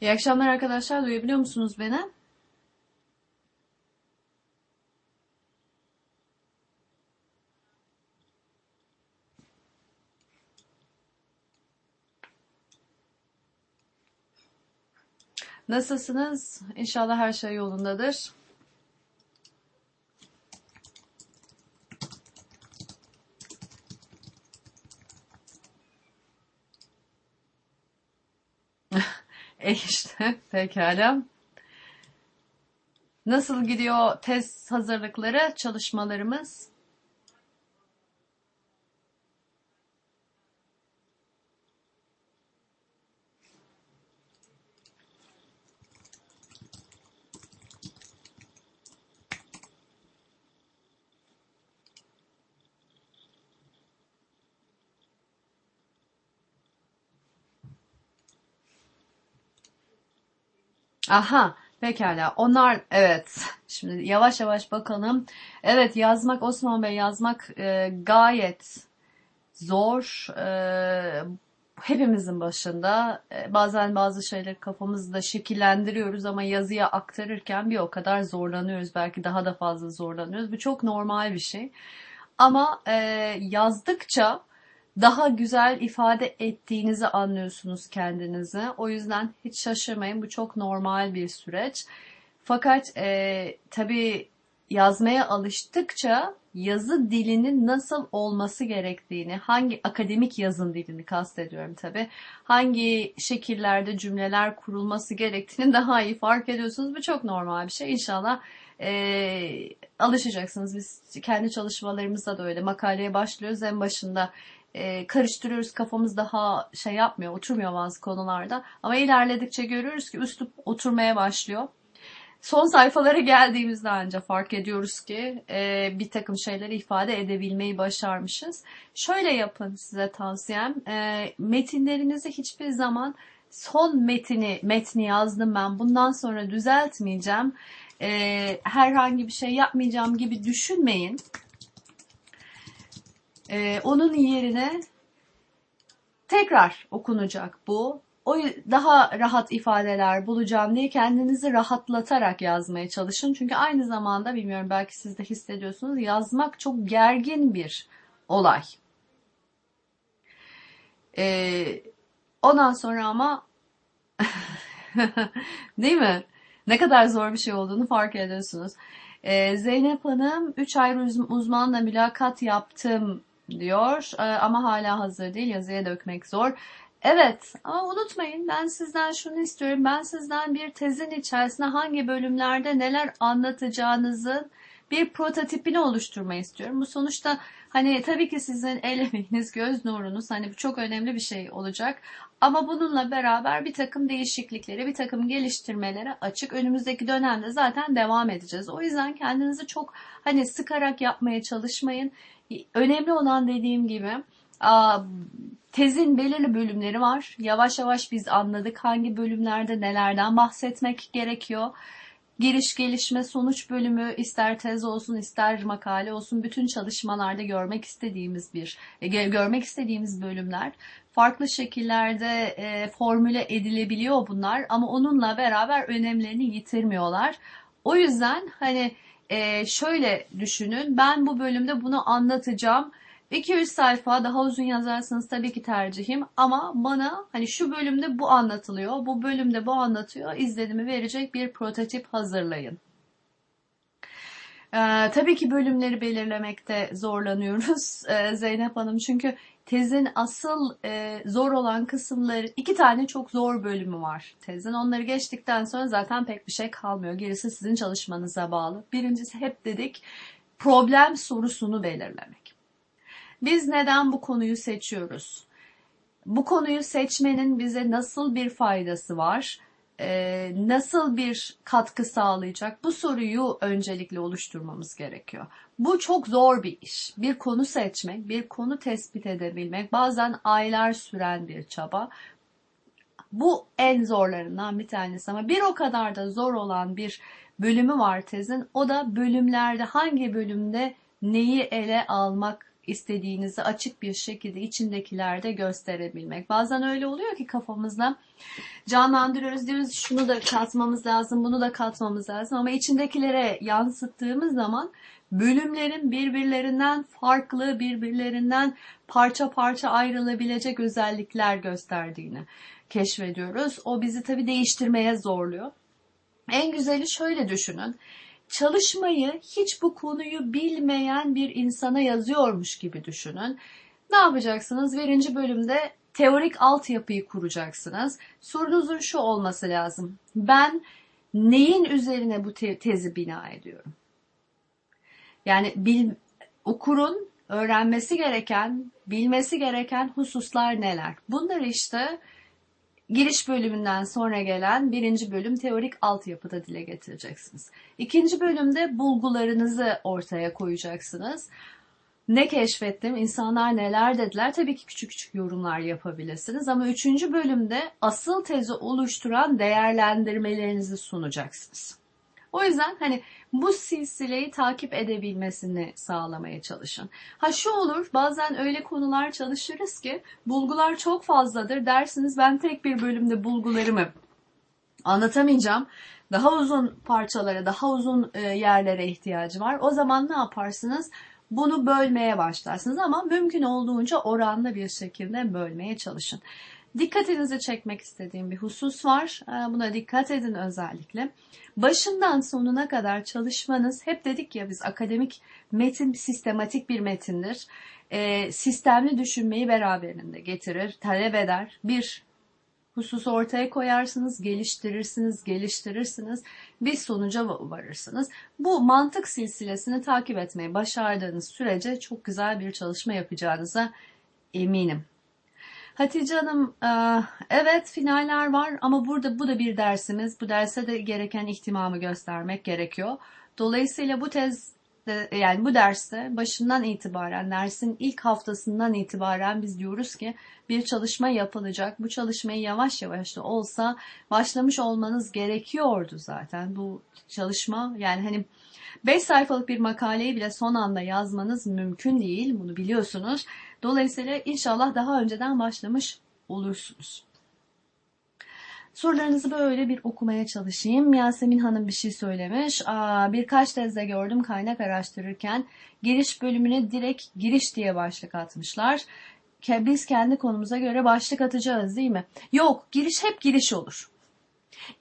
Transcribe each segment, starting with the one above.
İyi akşamlar arkadaşlar. Duyabiliyor musunuz beni? Nasılsınız? İnşallah her şey yolundadır. E işte pekala. Nasıl gidiyor test hazırlıkları, çalışmalarımız? Aha, pekala. Onlar evet. Şimdi yavaş yavaş bakalım. Evet, yazmak Osman Bey yazmak e, gayet zor. E, hepimizin başında. E, bazen bazı şeyleri kafamızda şekillendiriyoruz ama yazıya aktarırken bir o kadar zorlanıyoruz. Belki daha da fazla zorlanıyoruz. Bu çok normal bir şey. Ama e, yazdıkça daha güzel ifade ettiğinizi anlıyorsunuz kendinizi. O yüzden hiç şaşırmayın. Bu çok normal bir süreç. Fakat e, tabii yazmaya alıştıkça yazı dilinin nasıl olması gerektiğini, hangi akademik yazın dilini kastediyorum tabii, hangi şekillerde cümleler kurulması gerektiğini daha iyi fark ediyorsunuz. Bu çok normal bir şey. İnşallah e, alışacaksınız. Biz kendi çalışmalarımızda da öyle makaleye başlıyoruz. En başında e, karıştırıyoruz kafamız daha şey yapmıyor oturmuyor bazı konularda ama ilerledikçe görüyoruz ki üslup oturmaya başlıyor. Son sayfalara geldiğimizde ancak fark ediyoruz ki e, bir takım şeyleri ifade edebilmeyi başarmışız. Şöyle yapın size tavsiyem. E, metinlerinizi hiçbir zaman son metini metni yazdım ben bundan sonra düzeltmeyeceğim. Herhangi bir şey yapmayacağım gibi düşünmeyin. Ee, onun yerine tekrar okunacak bu. O daha rahat ifadeler bulacağım diye kendinizi rahatlatarak yazmaya çalışın. Çünkü aynı zamanda bilmiyorum belki siz de hissediyorsunuz yazmak çok gergin bir olay. Ee, ondan sonra ama değil mi? Ne kadar zor bir şey olduğunu fark ediyorsunuz. Ee, Zeynep Hanım 3 ayrı uzmanla mülakat yaptım diyor ee, ama hala hazır değil yazıya dökmek zor. Evet ama unutmayın ben sizden şunu istiyorum. Ben sizden bir tezin içerisinde hangi bölümlerde neler anlatacağınızın bir prototipini oluşturmayı istiyorum. Bu sonuçta hani tabii ki sizin el emeğiniz, göz nurunuz hani çok önemli bir şey olacak. Ama bununla beraber bir takım değişikliklere, bir takım geliştirmelere açık. Önümüzdeki dönemde zaten devam edeceğiz. O yüzden kendinizi çok hani sıkarak yapmaya çalışmayın. Önemli olan dediğim gibi tezin belirli bölümleri var. Yavaş yavaş biz anladık hangi bölümlerde nelerden bahsetmek gerekiyor. Giriş, gelişme, sonuç bölümü ister tez olsun ister makale olsun bütün çalışmalarda görmek istediğimiz bir e, görmek istediğimiz bölümler farklı şekillerde e, formüle edilebiliyor bunlar ama onunla beraber önemlerini yitirmiyorlar. O yüzden hani e, şöyle düşünün. Ben bu bölümde bunu anlatacağım. 2-3 sayfa daha uzun yazarsanız tabii ki tercihim ama bana hani şu bölümde bu anlatılıyor, bu bölümde bu anlatıyor izlenimi verecek bir prototip hazırlayın. Ee, tabii ki bölümleri belirlemekte zorlanıyoruz ee, Zeynep Hanım çünkü tezin asıl e, zor olan kısımları iki tane çok zor bölümü var tezin. Onları geçtikten sonra zaten pek bir şey kalmıyor. Gerisi sizin çalışmanıza bağlı. Birincisi hep dedik problem sorusunu belirlemek. Biz neden bu konuyu seçiyoruz? Bu konuyu seçmenin bize nasıl bir faydası var? Ee, nasıl bir katkı sağlayacak? Bu soruyu öncelikle oluşturmamız gerekiyor. Bu çok zor bir iş. Bir konu seçmek, bir konu tespit edebilmek bazen aylar süren bir çaba. Bu en zorlarından bir tanesi ama bir o kadar da zor olan bir bölümü var tezin. O da bölümlerde hangi bölümde neyi ele almak istediğinizi açık bir şekilde içindekilerde gösterebilmek. Bazen öyle oluyor ki kafamızda canlandırıyoruz diyoruz şunu da katmamız lazım, bunu da katmamız lazım ama içindekilere yansıttığımız zaman bölümlerin birbirlerinden farklı, birbirlerinden parça parça ayrılabilecek özellikler gösterdiğini keşfediyoruz. O bizi tabii değiştirmeye zorluyor. En güzeli şöyle düşünün. Çalışmayı hiç bu konuyu bilmeyen bir insana yazıyormuş gibi düşünün. Ne yapacaksınız? Birinci bölümde teorik altyapıyı kuracaksınız. Sorunuzun şu olması lazım. Ben neyin üzerine bu te- tezi bina ediyorum? Yani bil, okurun öğrenmesi gereken, bilmesi gereken hususlar neler? Bunları işte giriş bölümünden sonra gelen birinci bölüm teorik altyapıda dile getireceksiniz. İkinci bölümde bulgularınızı ortaya koyacaksınız. Ne keşfettim, insanlar neler dediler tabii ki küçük küçük yorumlar yapabilirsiniz ama üçüncü bölümde asıl tezi oluşturan değerlendirmelerinizi sunacaksınız. O yüzden hani bu silsileyi takip edebilmesini sağlamaya çalışın. Ha şu olur bazen öyle konular çalışırız ki bulgular çok fazladır dersiniz ben tek bir bölümde bulgularımı anlatamayacağım. Daha uzun parçalara, daha uzun e, yerlere ihtiyacı var. O zaman ne yaparsınız? Bunu bölmeye başlarsınız ama mümkün olduğunca oranlı bir şekilde bölmeye çalışın. Dikkatinizi çekmek istediğim bir husus var. E, buna dikkat edin özellikle. Başından sonuna kadar çalışmanız hep dedik ya biz akademik metin sistematik bir metindir. E, sistemli düşünmeyi beraberinde getirir, talep eder. Bir hususu ortaya koyarsınız, geliştirirsiniz, geliştirirsiniz, bir sonuca varırsınız. Bu mantık silsilesini takip etmeyi başardığınız sürece çok güzel bir çalışma yapacağınıza eminim. Hatice Hanım, evet finaller var ama burada bu da bir dersimiz. Bu derse de gereken ihtimamı göstermek gerekiyor. Dolayısıyla bu tez yani bu derste başından itibaren, dersin ilk haftasından itibaren biz diyoruz ki bir çalışma yapılacak. Bu çalışmayı yavaş yavaş da olsa başlamış olmanız gerekiyordu zaten. Bu çalışma yani hani 5 sayfalık bir makaleyi bile son anda yazmanız mümkün değil. Bunu biliyorsunuz. Dolayısıyla inşallah daha önceden başlamış olursunuz. Sorularınızı böyle bir okumaya çalışayım. Yasemin Hanım bir şey söylemiş. Aa, birkaç tezde gördüm kaynak araştırırken giriş bölümüne direkt giriş diye başlık atmışlar. Biz kendi konumuza göre başlık atacağız değil mi? Yok giriş hep giriş olur.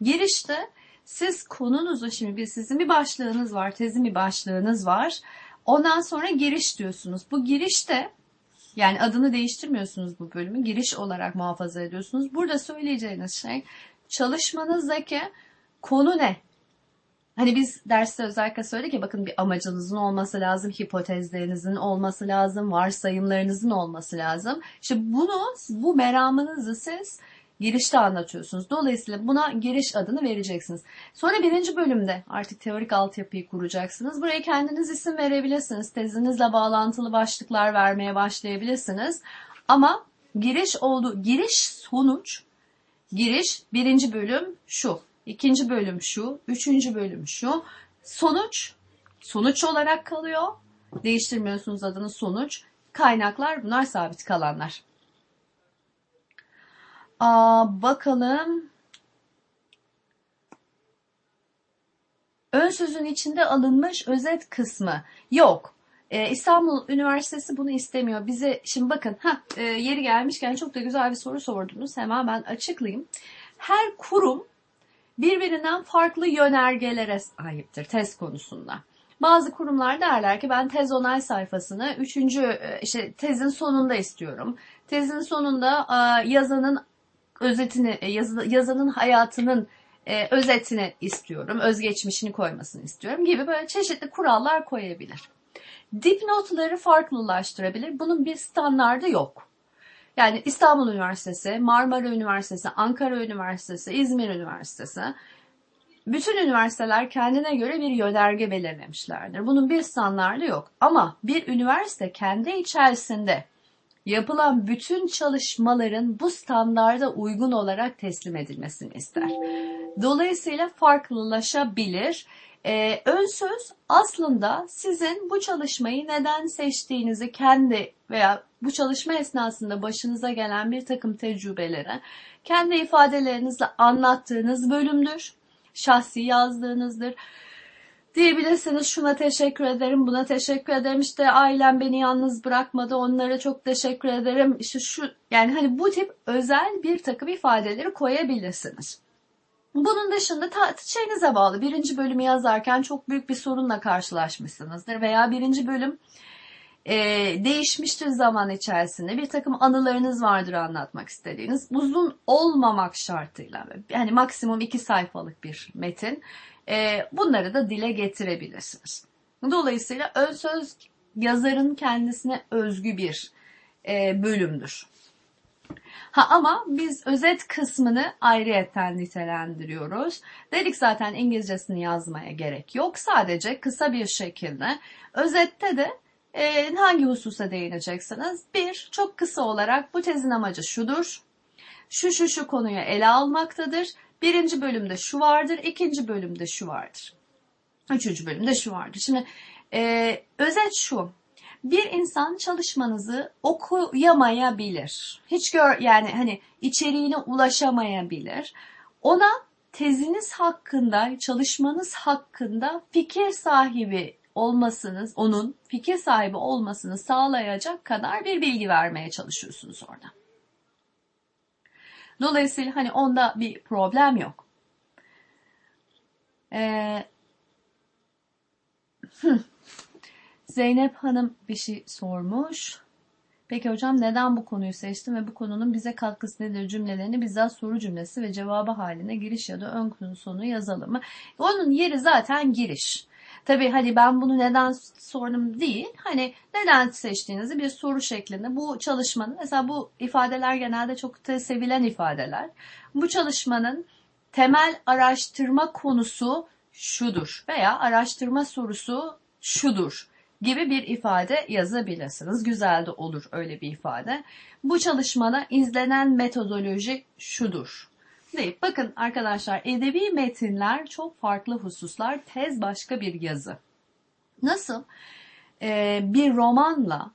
Girişte siz konunuzu şimdi bir sizin bir başlığınız var, tezin bir başlığınız var. Ondan sonra giriş diyorsunuz. Bu girişte yani adını değiştirmiyorsunuz bu bölümü. Giriş olarak muhafaza ediyorsunuz. Burada söyleyeceğiniz şey çalışmanızdaki konu ne? Hani biz derste özellikle söyledik ya bakın bir amacınızın olması lazım, hipotezlerinizin olması lazım, varsayımlarınızın olması lazım. İşte bunu, bu meramınızı siz girişte anlatıyorsunuz. Dolayısıyla buna giriş adını vereceksiniz. Sonra birinci bölümde artık teorik altyapıyı kuracaksınız. Buraya kendiniz isim verebilirsiniz. Tezinizle bağlantılı başlıklar vermeye başlayabilirsiniz. Ama giriş oldu. Giriş sonuç. Giriş birinci bölüm şu. ikinci bölüm şu. Üçüncü bölüm şu. Sonuç. Sonuç olarak kalıyor. Değiştirmiyorsunuz adını sonuç. Kaynaklar bunlar sabit kalanlar. Aa, bakalım. Ön sözün içinde alınmış özet kısmı. Yok. Ee, İstanbul Üniversitesi bunu istemiyor. Bize şimdi bakın ha e, yeri gelmişken çok da güzel bir soru sordunuz. Hemen ben açıklayayım. Her kurum birbirinden farklı yönergelere sahiptir tez konusunda. Bazı kurumlar derler ki ben tez onay sayfasını üçüncü e, işte tezin sonunda istiyorum. Tezin sonunda yazanın özetini, e, yazanın hayatının e, özetini istiyorum, özgeçmişini koymasını istiyorum gibi böyle çeşitli kurallar koyabilir. Dipnotları farklılaştırabilir. Bunun bir standardı yok. Yani İstanbul Üniversitesi, Marmara Üniversitesi, Ankara Üniversitesi, İzmir Üniversitesi bütün üniversiteler kendine göre bir yönerge belirlemişlerdir. Bunun bir standardı yok. Ama bir üniversite kendi içerisinde yapılan bütün çalışmaların bu standarda uygun olarak teslim edilmesini ister. Dolayısıyla farklılaşabilir. Ee, ön söz aslında sizin bu çalışmayı neden seçtiğinizi kendi veya bu çalışma esnasında başınıza gelen bir takım tecrübeleri kendi ifadelerinizle anlattığınız bölümdür. Şahsi yazdığınızdır. Diyebilirsiniz şuna teşekkür ederim, buna teşekkür ederim. İşte ailem beni yalnız bırakmadı, onlara çok teşekkür ederim. İşte şu yani hani bu tip özel bir takım ifadeleri koyabilirsiniz. Bunun dışında ta, şeyinize bağlı. Birinci bölümü yazarken çok büyük bir sorunla karşılaşmışsınızdır veya birinci bölüm e, değişmiştir zaman içerisinde. Bir takım anılarınız vardır anlatmak istediğiniz. Uzun olmamak şartıyla yani maksimum iki sayfalık bir metin. E, bunları da dile getirebilirsiniz. Dolayısıyla ön söz yazarın kendisine özgü bir e, bölümdür. Ha ama biz özet kısmını ayrıyetten nitelendiriyoruz. Dedik zaten İngilizcesini yazmaya gerek yok. Sadece kısa bir şekilde özette de e, hangi hususa değineceksiniz? Bir, çok kısa olarak bu tezin amacı şudur. Şu şu şu konuyu ele almaktadır. Birinci bölümde şu vardır, ikinci bölümde şu vardır. Üçüncü bölümde şu vardır. Şimdi e, özet şu bir insan çalışmanızı okuyamayabilir. Hiç gör yani hani içeriğine ulaşamayabilir. Ona teziniz hakkında, çalışmanız hakkında fikir sahibi olmasınız, onun fikir sahibi olmasını sağlayacak kadar bir bilgi vermeye çalışıyorsunuz orada. Dolayısıyla hani onda bir problem yok. Ee, Zeynep Hanım bir şey sormuş. Peki hocam neden bu konuyu seçtim ve bu konunun bize katkısı nedir cümlelerini bizzat soru cümlesi ve cevabı haline giriş ya da ön konu sonu yazalım mı? Onun yeri zaten giriş. Tabii hani ben bunu neden sordum değil. Hani neden seçtiğinizi bir soru şeklinde bu çalışmanın mesela bu ifadeler genelde çok da sevilen ifadeler. Bu çalışmanın temel araştırma konusu şudur veya araştırma sorusu şudur gibi bir ifade yazabilirsiniz. Güzel de olur öyle bir ifade. Bu çalışmada izlenen metodoloji şudur. Deyip bakın arkadaşlar edebi metinler çok farklı hususlar. Tez başka bir yazı. Nasıl? Ee, bir romanla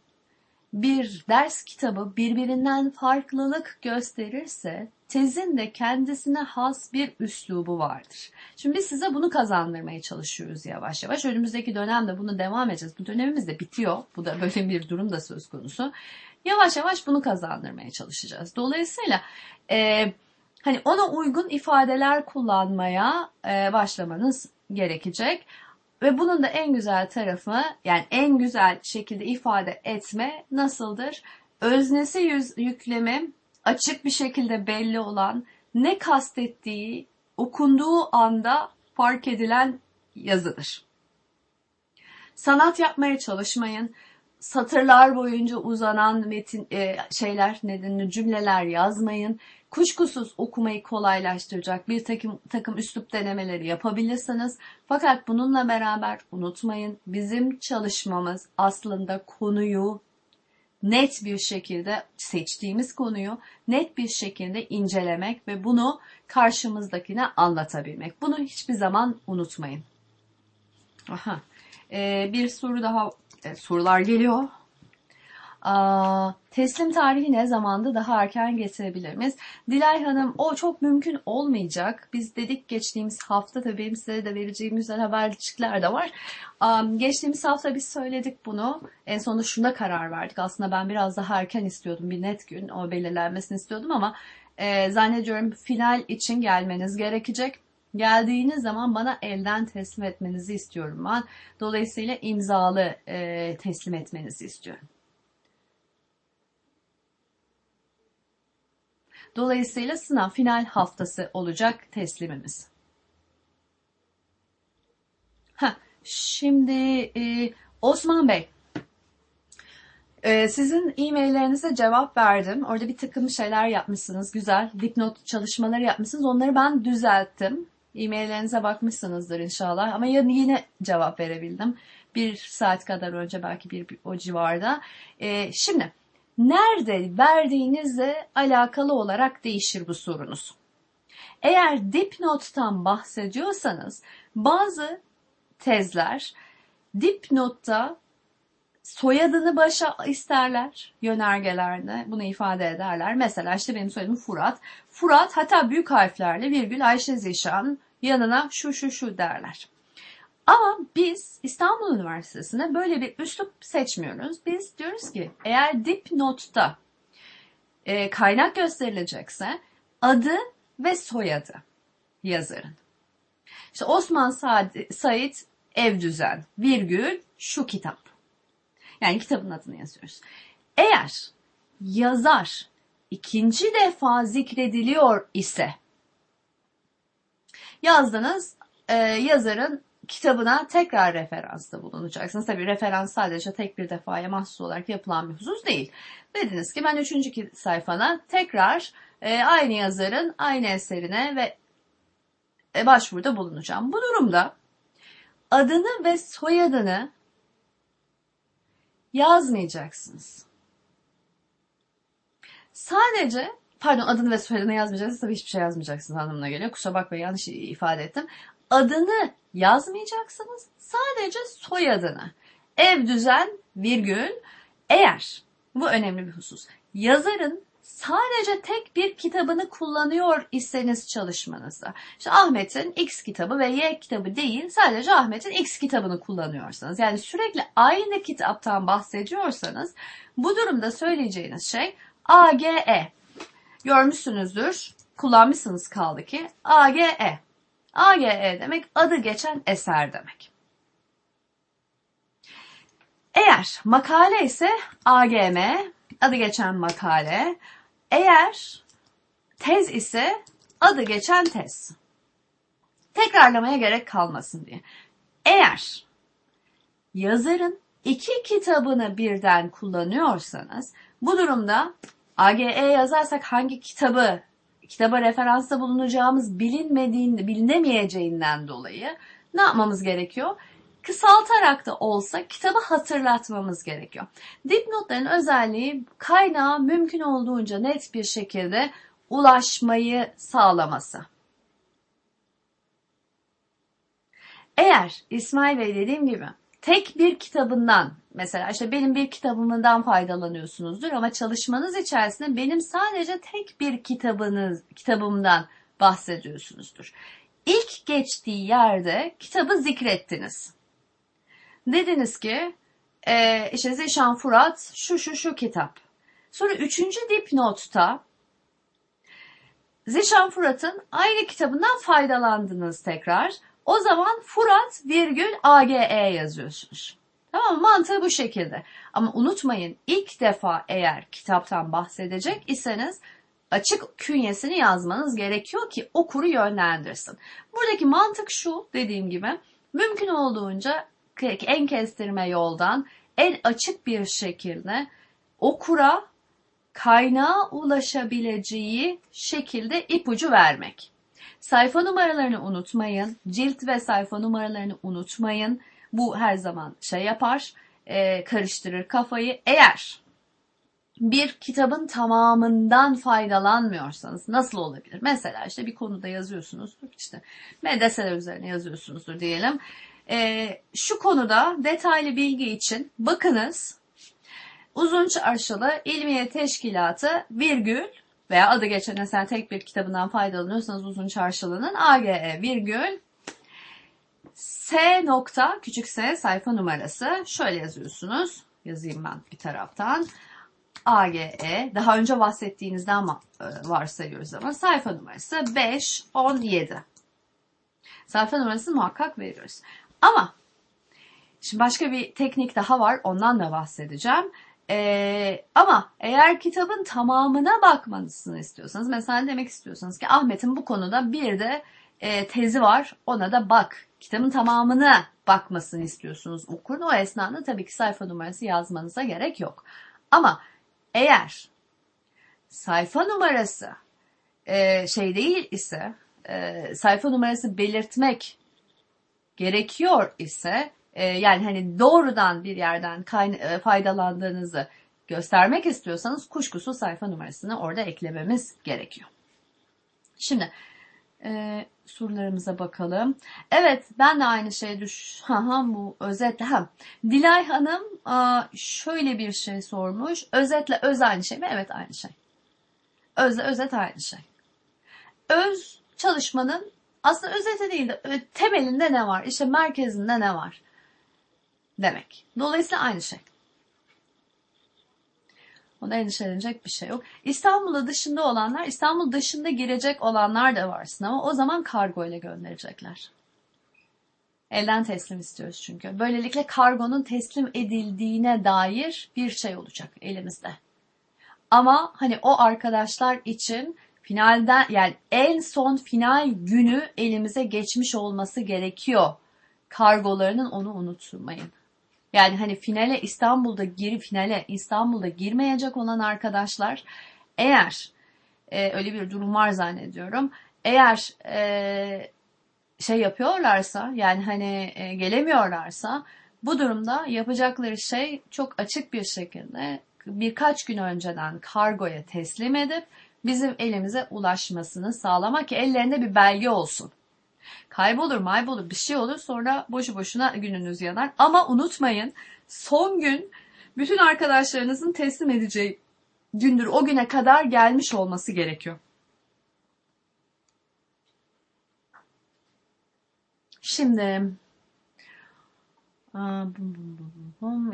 bir ders kitabı birbirinden farklılık gösterirse tezin de kendisine has bir üslubu vardır. Şimdi biz size bunu kazandırmaya çalışıyoruz yavaş yavaş. Önümüzdeki dönemde bunu devam edeceğiz. Bu dönemimiz de bitiyor. Bu da böyle bir durum da söz konusu. Yavaş yavaş bunu kazandırmaya çalışacağız. Dolayısıyla e, hani ona uygun ifadeler kullanmaya e, başlamanız gerekecek. Ve bunun da en güzel tarafı yani en güzel şekilde ifade etme nasıldır? Öznesi yüz, yüklemi açık bir şekilde belli olan ne kastettiği okunduğu anda fark edilen yazıdır. Sanat yapmaya çalışmayın. Satırlar boyunca uzanan metin e, şeyler nedenli cümleler yazmayın. Kuşkusuz okumayı kolaylaştıracak bir takım, takım üslup denemeleri yapabilirsiniz. Fakat bununla beraber unutmayın bizim çalışmamız aslında konuyu net bir şekilde seçtiğimiz konuyu net bir şekilde incelemek ve bunu karşımızdakine anlatabilmek. Bunu hiçbir zaman unutmayın. Aha. Ee, bir soru daha, e, sorular geliyor. Teslim tarihi ne zamandı daha erken getirebilir miyiz? Dilay Hanım o çok mümkün olmayacak. Biz dedik geçtiğimiz hafta tabii benim size de vereceğim güzel habercikler de var. Geçtiğimiz hafta biz söyledik bunu. En sonunda şuna karar verdik. Aslında ben biraz daha erken istiyordum. Bir net gün o belirlenmesini istiyordum ama e, zannediyorum final için gelmeniz gerekecek. Geldiğiniz zaman bana elden teslim etmenizi istiyorum ben. Dolayısıyla imzalı e, teslim etmenizi istiyorum. Dolayısıyla sınav final haftası olacak teslimimiz. Heh, şimdi e, Osman Bey, e, sizin e-maillerinize cevap verdim. Orada bir takım şeyler yapmışsınız. Güzel dipnot çalışmaları yapmışsınız. Onları ben düzelttim. E-maillerinize bakmışsınızdır inşallah. Ama yine cevap verebildim. Bir saat kadar önce belki bir, bir o civarda. E, şimdi nerede verdiğinizle alakalı olarak değişir bu sorunuz. Eğer dipnottan bahsediyorsanız bazı tezler dipnotta soyadını başa isterler yönergelerde bunu ifade ederler. Mesela işte benim soyadım Furat. Furat hatta büyük harflerle virgül Ayşe Zişan yanına şu şu şu derler. Ama biz İstanbul Üniversitesi'nde böyle bir üslup seçmiyoruz. Biz diyoruz ki eğer dipnotta e, kaynak gösterilecekse adı ve soyadı yazarın. İşte Osman Said Ev Düzen virgül şu kitap. Yani kitabın adını yazıyoruz. Eğer yazar ikinci defa zikrediliyor ise yazdınız e, yazarın kitabına tekrar referansta bulunacaksınız. Tabii referans sadece tek bir defaya mahsus olarak yapılan bir husus değil. Dediniz ki ben üçüncü sayfana tekrar e, aynı yazarın aynı eserine ve e, başvuruda bulunacağım. Bu durumda adını ve soyadını yazmayacaksınız. Sadece pardon adını ve soyadını yazmayacaksınız tabii hiçbir şey yazmayacaksınız anlamına geliyor. Kusura bakmayın yanlış ifade ettim. Adını yazmayacaksınız. Sadece soyadını. Ev düzen virgül eğer bu önemli bir husus. Yazarın sadece tek bir kitabını kullanıyor iseniz çalışmanızda. İşte Ahmet'in X kitabı ve Y kitabı değil sadece Ahmet'in X kitabını kullanıyorsanız yani sürekli aynı kitaptan bahsediyorsanız bu durumda söyleyeceğiniz şey AGE. Görmüşsünüzdür, kullanmışsınız kaldı ki AGE. AGE demek adı geçen eser demek. Eğer makale ise AGM, adı geçen makale. Eğer tez ise adı geçen tez. Tekrarlamaya gerek kalmasın diye. Eğer yazarın iki kitabını birden kullanıyorsanız bu durumda AGE yazarsak hangi kitabı kitaba referansta bulunacağımız bilinmediğinde, bilinemeyeceğinden dolayı ne yapmamız gerekiyor? Kısaltarak da olsa kitabı hatırlatmamız gerekiyor. Dipnotların özelliği kaynağa mümkün olduğunca net bir şekilde ulaşmayı sağlaması. Eğer İsmail Bey dediğim gibi tek bir kitabından mesela işte benim bir kitabımdan faydalanıyorsunuzdur ama çalışmanız içerisinde benim sadece tek bir kitabınız kitabımdan bahsediyorsunuzdur. İlk geçtiği yerde kitabı zikrettiniz. Dediniz ki e, işte Zişan Furat şu şu şu kitap. Sonra üçüncü dipnotta Zişan Furat'ın aynı kitabından faydalandınız tekrar. O zaman Furat virgül AGE yazıyorsunuz. Tamam mı? Mantığı bu şekilde. Ama unutmayın ilk defa eğer kitaptan bahsedecek iseniz açık künyesini yazmanız gerekiyor ki okuru yönlendirsin. Buradaki mantık şu dediğim gibi mümkün olduğunca en kestirme yoldan en açık bir şekilde okura kaynağa ulaşabileceği şekilde ipucu vermek. Sayfa numaralarını unutmayın. Cilt ve sayfa numaralarını unutmayın. Bu her zaman şey yapar, e, karıştırır kafayı. Eğer bir kitabın tamamından faydalanmıyorsanız nasıl olabilir? Mesela işte bir konuda yazıyorsunuzdur, işte medreseler üzerine yazıyorsunuzdur diyelim. E, şu konuda detaylı bilgi için bakınız Uzun Çarşılı İlmiye Teşkilatı virgül veya adı geçen eser tek bir kitabından faydalanıyorsanız Uzun Çarşılı'nın AGE virgül S nokta küçük s sayfa numarası şöyle yazıyorsunuz. Yazayım ben bir taraftan. AGE daha önce bahsettiğinizden ama e, varsayıyoruz ama sayfa numarası 5 17. Sayfa numarası muhakkak veriyoruz. Ama şimdi başka bir teknik daha var ondan da bahsedeceğim. Ee, ama eğer kitabın tamamına bakmanızını istiyorsanız mesela demek istiyorsanız ki Ahmet'in bu konuda bir de e, tezi var ona da bak. Kitabın tamamına bakmasını istiyorsunuz okurun. O esnada tabii ki sayfa numarası yazmanıza gerek yok. Ama eğer sayfa numarası e, şey değil ise e, sayfa numarası belirtmek gerekiyor ise e, yani hani doğrudan bir yerden e, faydalandığınızı göstermek istiyorsanız kuşkusuz sayfa numarasını orada eklememiz gerekiyor. Şimdi e, sorularımıza bakalım. Evet ben de aynı şeyi düş. Ha ha bu özetle. Ha. Dilay Hanım a, şöyle bir şey sormuş. Özetle öz aynı şey mi? Evet aynı şey. Özle özet aynı şey. Öz çalışmanın aslında özeti değil de ö- temelinde ne var? İşte merkezinde ne var? Demek. Dolayısıyla aynı şey. Ona endişelenecek bir şey yok. İstanbul'da dışında olanlar, İstanbul dışında girecek olanlar da var sınava. O zaman kargo ile gönderecekler. Elden teslim istiyoruz çünkü. Böylelikle kargonun teslim edildiğine dair bir şey olacak elimizde. Ama hani o arkadaşlar için finalden yani en son final günü elimize geçmiş olması gerekiyor. Kargolarının onu unutmayın. Yani hani finale İstanbul'da giri finale İstanbul'da girmeyecek olan arkadaşlar eğer e, öyle bir durum var zannediyorum. Eğer e, şey yapıyorlarsa yani hani e, gelemiyorlarsa bu durumda yapacakları şey çok açık bir şekilde birkaç gün önceden kargoya teslim edip bizim elimize ulaşmasını sağlamak ki ellerinde bir belge olsun. Kaybolur maybolur bir şey olur sonra boşu boşuna gününüz yanar. Ama unutmayın son gün bütün arkadaşlarınızın teslim edeceği gündür. O güne kadar gelmiş olması gerekiyor. Şimdi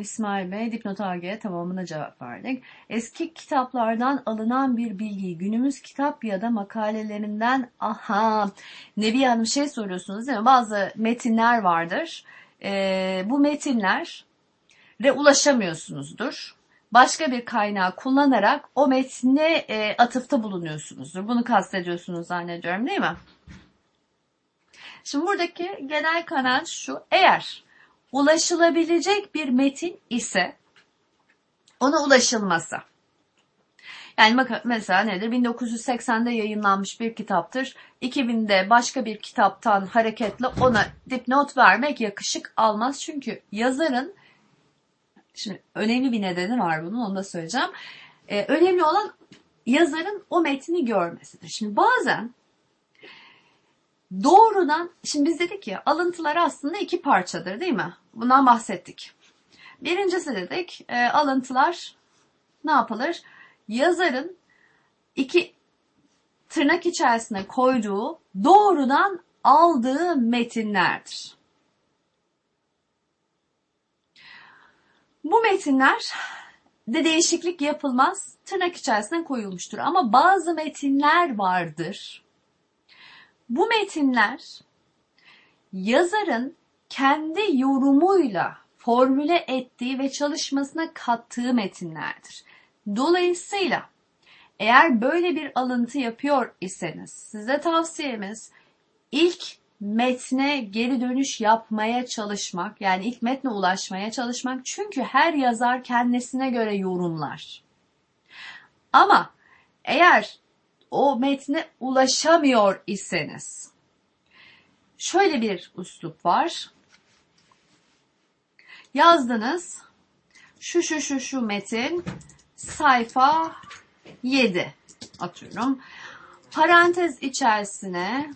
İsmail Bey dipnot AG'ye tamamına cevap verdik. Eski kitaplardan alınan bir bilgiyi günümüz kitap ya da makalelerinden aha Nevi Hanım şey soruyorsunuz değil mi? Bazı metinler vardır. Ee, bu metinler ve ulaşamıyorsunuzdur. Başka bir kaynağı kullanarak o metne e, atıfta bulunuyorsunuzdur. Bunu kastediyorsunuz zannediyorum değil mi? Şimdi buradaki genel kanal şu. Eğer ulaşılabilecek bir metin ise ona ulaşılması. Yani mesela nedir? 1980'de yayınlanmış bir kitaptır. 2000'de başka bir kitaptan hareketle ona dipnot vermek yakışık almaz. Çünkü yazarın şimdi önemli bir nedeni var bunun onu da söyleyeceğim. Ee, önemli olan yazarın o metni görmesidir. Şimdi bazen doğrudan şimdi biz dedik ya alıntılar aslında iki parçadır değil mi? Bundan bahsettik. Birincisi dedik e, alıntılar ne yapılır? Yazarın iki tırnak içerisine koyduğu doğrudan aldığı metinlerdir. Bu metinler de değişiklik yapılmaz. Tırnak içerisine koyulmuştur. Ama bazı metinler vardır bu metinler yazarın kendi yorumuyla formüle ettiği ve çalışmasına kattığı metinlerdir. Dolayısıyla eğer böyle bir alıntı yapıyor iseniz size tavsiyemiz ilk metne geri dönüş yapmaya çalışmak yani ilk metne ulaşmaya çalışmak çünkü her yazar kendisine göre yorumlar. Ama eğer o metne ulaşamıyor iseniz şöyle bir üslup var. Yazdınız. Şu şu şu şu metin sayfa 7 atıyorum. Parantez içerisine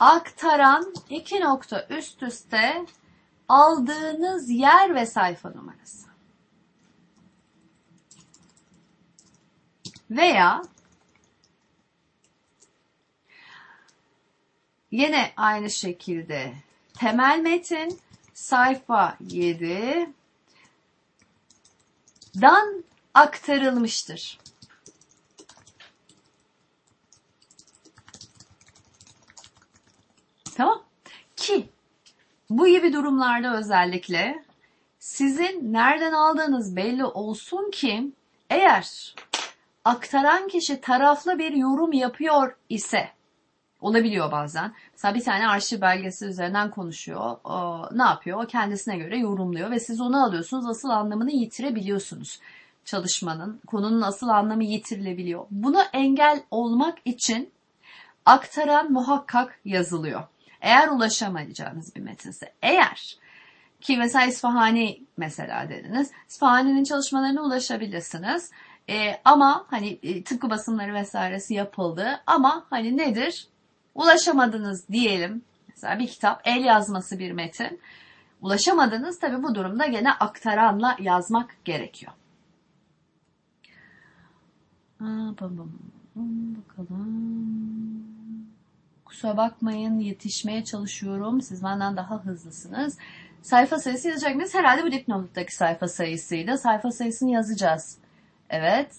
aktaran iki nokta üst üste aldığınız yer ve sayfa numarası. Veya yine aynı şekilde temel metin sayfa 7 dan aktarılmıştır. Tamam. Ki bu gibi durumlarda özellikle sizin nereden aldığınız belli olsun ki eğer aktaran kişi taraflı bir yorum yapıyor ise olabiliyor bazen. Mesela bir tane arşiv belgesi üzerinden konuşuyor. O, ne yapıyor? O kendisine göre yorumluyor ve siz onu alıyorsunuz. Asıl anlamını yitirebiliyorsunuz. Çalışmanın, konunun asıl anlamı yitirilebiliyor. Buna engel olmak için aktaran muhakkak yazılıyor. Eğer ulaşamayacağınız bir metinse. Eğer ki mesela İsfahani mesela dediniz. İsfahani'nin çalışmalarına ulaşabilirsiniz. E, ama hani e, tıpkı basımları vesairesi yapıldı. Ama hani nedir? Ulaşamadınız diyelim. Mesela bir kitap el yazması bir metin. Ulaşamadınız tabi bu durumda gene aktaranla yazmak gerekiyor. Bakalım. Kusura bakmayın yetişmeye çalışıyorum. Siz benden daha hızlısınız. Sayfa sayısı yazacak mıyız? Herhalde bu dipnottaki sayfa sayısıydı. Sayfa sayısını yazacağız. Evet.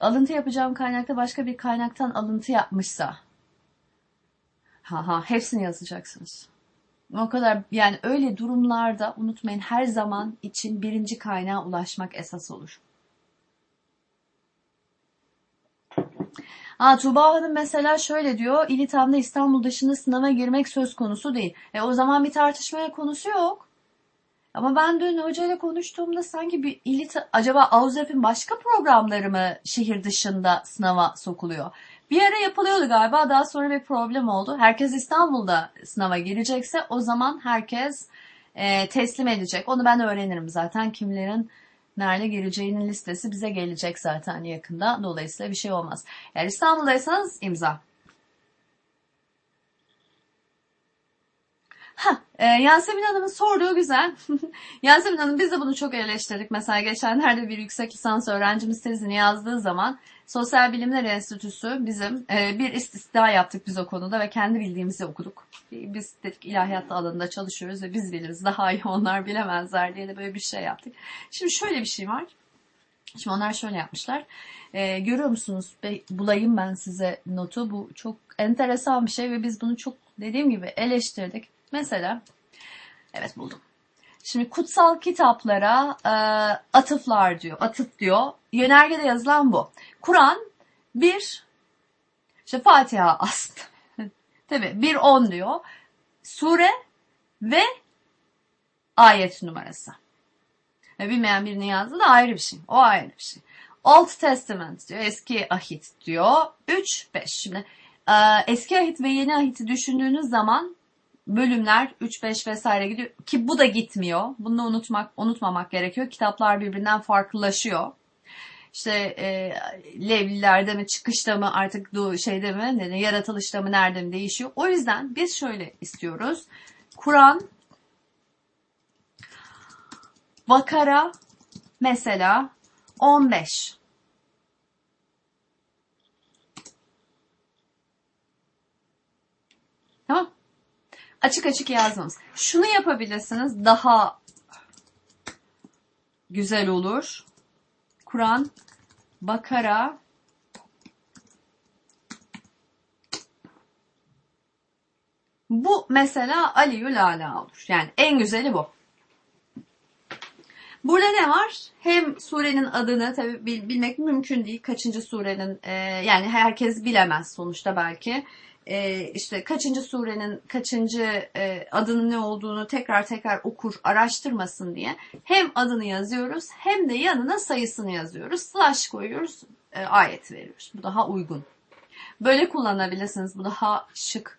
Alıntı yapacağım kaynakta başka bir kaynaktan alıntı yapmışsa. Ha ha hepsini yazacaksınız. O kadar yani öyle durumlarda unutmayın her zaman için birinci kaynağa ulaşmak esas olur. Ha, Tuğba Hanım mesela şöyle diyor. İlitam'da İstanbul dışında sınava girmek söz konusu değil. E o zaman bir tartışmaya konusu yok. Ama ben dün hocayla konuştuğumda sanki bir ilit acaba AUZEP'in başka programları mı şehir dışında sınava sokuluyor? Bir ara yapılıyordu galiba daha sonra bir problem oldu. Herkes İstanbul'da sınava girecekse o zaman herkes e, teslim edecek. Onu ben öğrenirim zaten kimlerin nerede geleceğinin listesi bize gelecek zaten yakında. Dolayısıyla bir şey olmaz. Eğer İstanbul'daysanız imza. E, Yasemin Hanım'ın sorduğu güzel. Yasemin Hanım biz de bunu çok eleştirdik. Mesela geçenlerde bir yüksek lisans öğrencimiz tezini yazdığı zaman Sosyal Bilimler Enstitüsü bizim e, bir istisna yaptık biz o konuda ve kendi bildiğimizi okuduk. Biz dedik ilahiyat alanında çalışıyoruz ve biz biliriz daha iyi onlar bilemezler diye de böyle bir şey yaptık. Şimdi şöyle bir şey var. Şimdi onlar şöyle yapmışlar. E, görüyor musunuz? Be, bulayım ben size notu. Bu çok enteresan bir şey ve biz bunu çok dediğim gibi eleştirdik. Mesela evet buldum. Şimdi kutsal kitaplara e, atıflar diyor. Atıf diyor. Yönergede yazılan bu. Kur'an bir işte Fatiha aslında. Tabi bir on diyor. Sure ve ayet numarası. Bilmeyen birini yazdı da ayrı bir şey. O ayrı bir şey. Old Testament diyor. Eski ahit diyor. 3, 5. Şimdi e, eski ahit ve yeni ahiti düşündüğünüz zaman bölümler 3 5 vesaire gidiyor ki bu da gitmiyor. Bunu unutmak unutmamak gerekiyor. Kitaplar birbirinden farklılaşıyor. İşte e, Levlilerde mi çıkışta mı artık du şeyde mi ne, yaratılışta mı nerede mi değişiyor. O yüzden biz şöyle istiyoruz. Kur'an Vakara mesela 15 Tamam açık açık yazmamız. Şunu yapabilirsiniz daha güzel olur. Kur'an, Bakara, Bu mesela Aliül Ala olur. Yani en güzeli bu. Burada ne var? Hem surenin adını tabi bilmek mümkün değil. Kaçıncı surenin e, yani herkes bilemez sonuçta belki e, işte kaçıncı surenin kaçıncı e, adının ne olduğunu tekrar tekrar okur, araştırmasın diye hem adını yazıyoruz hem de yanına sayısını yazıyoruz. Slash koyuyoruz, e, ayet veriyoruz. Bu daha uygun. Böyle kullanabilirsiniz. Bu daha şık.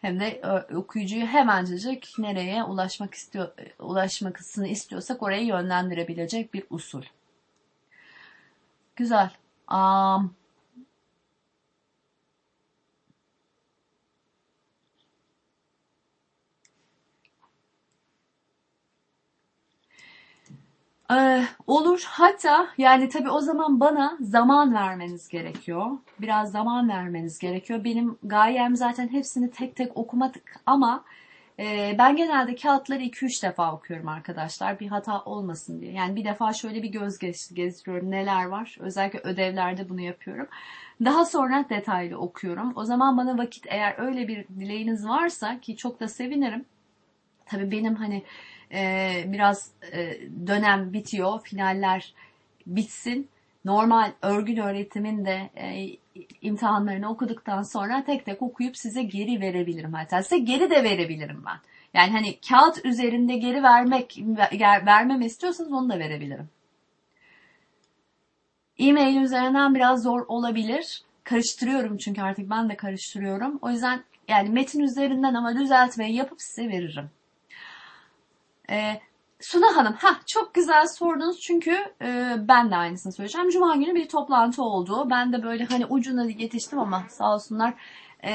Hem de e, okuyucuyu hemencecik nereye ulaşmak istiyor, ulaşmasını istiyorsak oraya yönlendirebilecek bir usul. Güzel. Um, Ee, olur. Hatta yani tabii o zaman bana zaman vermeniz gerekiyor. Biraz zaman vermeniz gerekiyor. Benim gayem zaten hepsini tek tek okumadık ama e, ben genelde kağıtları 2-3 defa okuyorum arkadaşlar. Bir hata olmasın diye. Yani bir defa şöyle bir göz gezdiriyorum neler var. Özellikle ödevlerde bunu yapıyorum. Daha sonra detaylı okuyorum. O zaman bana vakit eğer öyle bir dileğiniz varsa ki çok da sevinirim. Tabii benim hani e, biraz e, dönem bitiyor, finaller bitsin. Normal örgün öğretimin de e, imtihanlarını okuduktan sonra tek tek okuyup size geri verebilirim. Hatta size geri de verebilirim ben. Yani hani kağıt üzerinde geri vermek vermemi istiyorsanız onu da verebilirim. E-mail üzerinden biraz zor olabilir. Karıştırıyorum çünkü artık ben de karıştırıyorum. O yüzden yani metin üzerinden ama düzeltmeyi yapıp size veririm. E, Suna Hanım, ha çok güzel sordunuz çünkü e, ben de aynısını söyleyeceğim. Cuma günü bir toplantı oldu. Ben de böyle hani ucuna yetiştim ama sağ olsunlar e,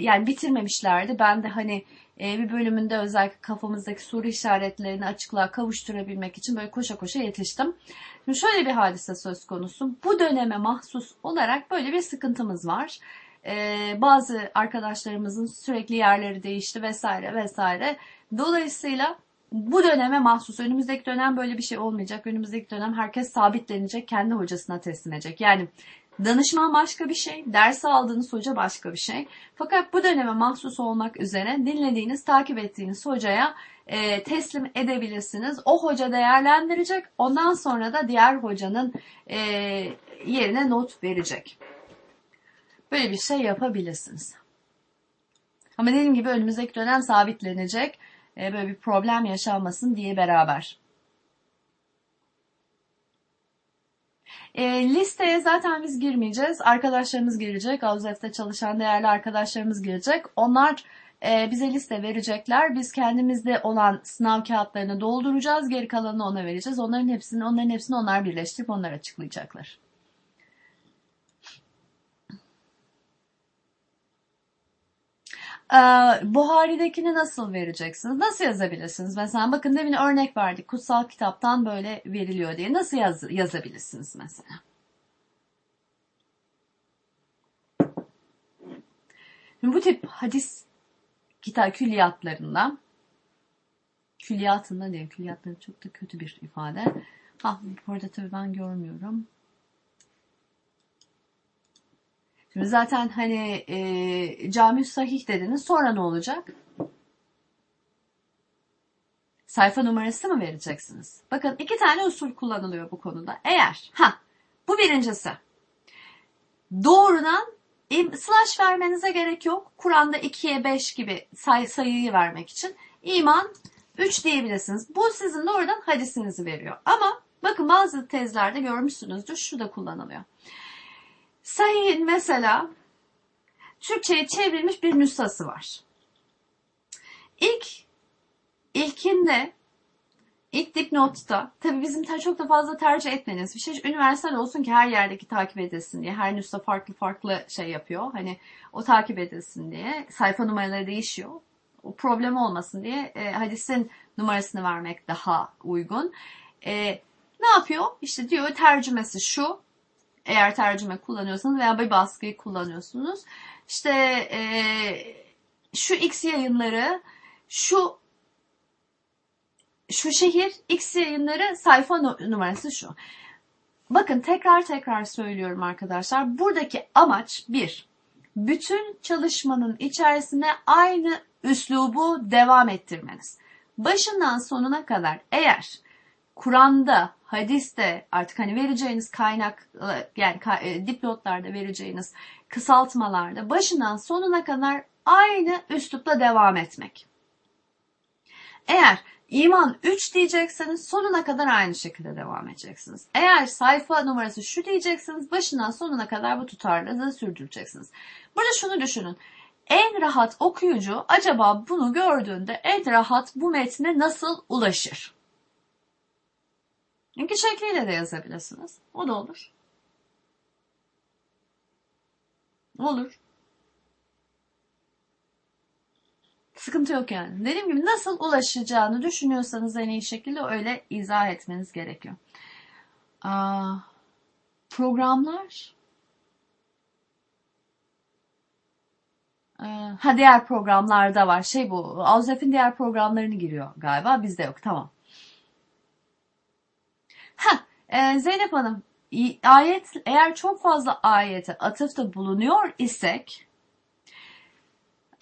yani bitirmemişlerdi. Ben de hani e, bir bölümünde özellikle kafamızdaki soru işaretlerini açıklığa kavuşturabilmek için böyle koşa koşa yetiştim. Şimdi şöyle bir hadise söz konusu. Bu döneme mahsus olarak böyle bir sıkıntımız var. Ee, bazı arkadaşlarımızın sürekli yerleri değişti vesaire vesaire. Dolayısıyla bu döneme mahsus önümüzdeki dönem böyle bir şey olmayacak. Önümüzdeki dönem herkes sabitlenecek, kendi hocasına teslim edecek. Yani danışman başka bir şey, ders aldığınız hoca başka bir şey. Fakat bu döneme mahsus olmak üzere dinlediğiniz, takip ettiğiniz hocaya e, teslim edebilirsiniz. O hoca değerlendirecek. Ondan sonra da diğer hocanın e, yerine not verecek. Böyle bir şey yapabilirsiniz. Ama dediğim gibi önümüzdeki dönem sabitlenecek. E, böyle bir problem yaşanmasın diye beraber. E, listeye zaten biz girmeyeceğiz. Arkadaşlarımız girecek. Avzef'te çalışan değerli arkadaşlarımız girecek. Onlar e, bize liste verecekler. Biz kendimizde olan sınav kağıtlarını dolduracağız. Geri kalanını ona vereceğiz. Onların hepsini, onların hepsini onlar birleştirip onlar açıklayacaklar. Ee, Buhari'dekini nasıl vereceksiniz? Nasıl yazabilirsiniz? Mesela bakın demin örnek verdik. Kutsal kitaptan böyle veriliyor diye. Nasıl yaz, yazabilirsiniz mesela? Şimdi bu tip hadis kitap külliyatlarında külliyatında diye külliyatları çok da kötü bir ifade. Ha burada tabii ben görmüyorum. Şimdi zaten hani e, cami sahih dediniz. Sonra ne olacak? Sayfa numarası mı vereceksiniz? Bakın iki tane usul kullanılıyor bu konuda. Eğer, ha bu birincisi. Doğrudan slash vermenize gerek yok. Kur'an'da 2'ye 5 gibi say, sayıyı vermek için. iman 3 diyebilirsiniz. Bu sizin doğrudan hadisinizi veriyor. Ama bakın bazı tezlerde görmüşsünüzdür şu da kullanılıyor. Sahih'in mesela Türkçe'ye çevrilmiş bir nüshası var. İlk ilkinde ilk dipnotta tabi bizim çok da fazla tercih etmeniz bir şey üniversal olsun ki her yerdeki takip edilsin diye her nüsha farklı farklı şey yapıyor. Hani o takip edilsin diye sayfa numaraları değişiyor. O problem olmasın diye e, hadisin numarasını vermek daha uygun. E, ne yapıyor? İşte diyor tercümesi şu eğer tercüme kullanıyorsanız veya bir baskıyı kullanıyorsunuz. İşte e, şu X yayınları, şu şu şehir X yayınları sayfa numarası şu. Bakın tekrar tekrar söylüyorum arkadaşlar. Buradaki amaç bir, bütün çalışmanın içerisinde aynı üslubu devam ettirmeniz. Başından sonuna kadar eğer Kur'an'da, hadiste artık hani vereceğiniz kaynak yani e, dipnotlarda vereceğiniz kısaltmalarda başından sonuna kadar aynı üslupla devam etmek. Eğer iman 3 diyecekseniz sonuna kadar aynı şekilde devam edeceksiniz. Eğer sayfa numarası şu diyeceksiniz başından sonuna kadar bu tutarlılığı sürdüreceksiniz. Burada şunu düşünün. En rahat okuyucu acaba bunu gördüğünde en rahat bu metne nasıl ulaşır? İki şekliyle de yazabilirsiniz. O da olur. Olur. Sıkıntı yok yani. Dediğim gibi nasıl ulaşacağını düşünüyorsanız en iyi şekilde öyle izah etmeniz gerekiyor. Aa, programlar Ha diğer programlarda var. Şey bu. Alzef'in diğer programlarını giriyor galiba. Bizde yok. Tamam. Ha, e, Zeynep Hanım, ayet eğer çok fazla ayete atıfta bulunuyor isek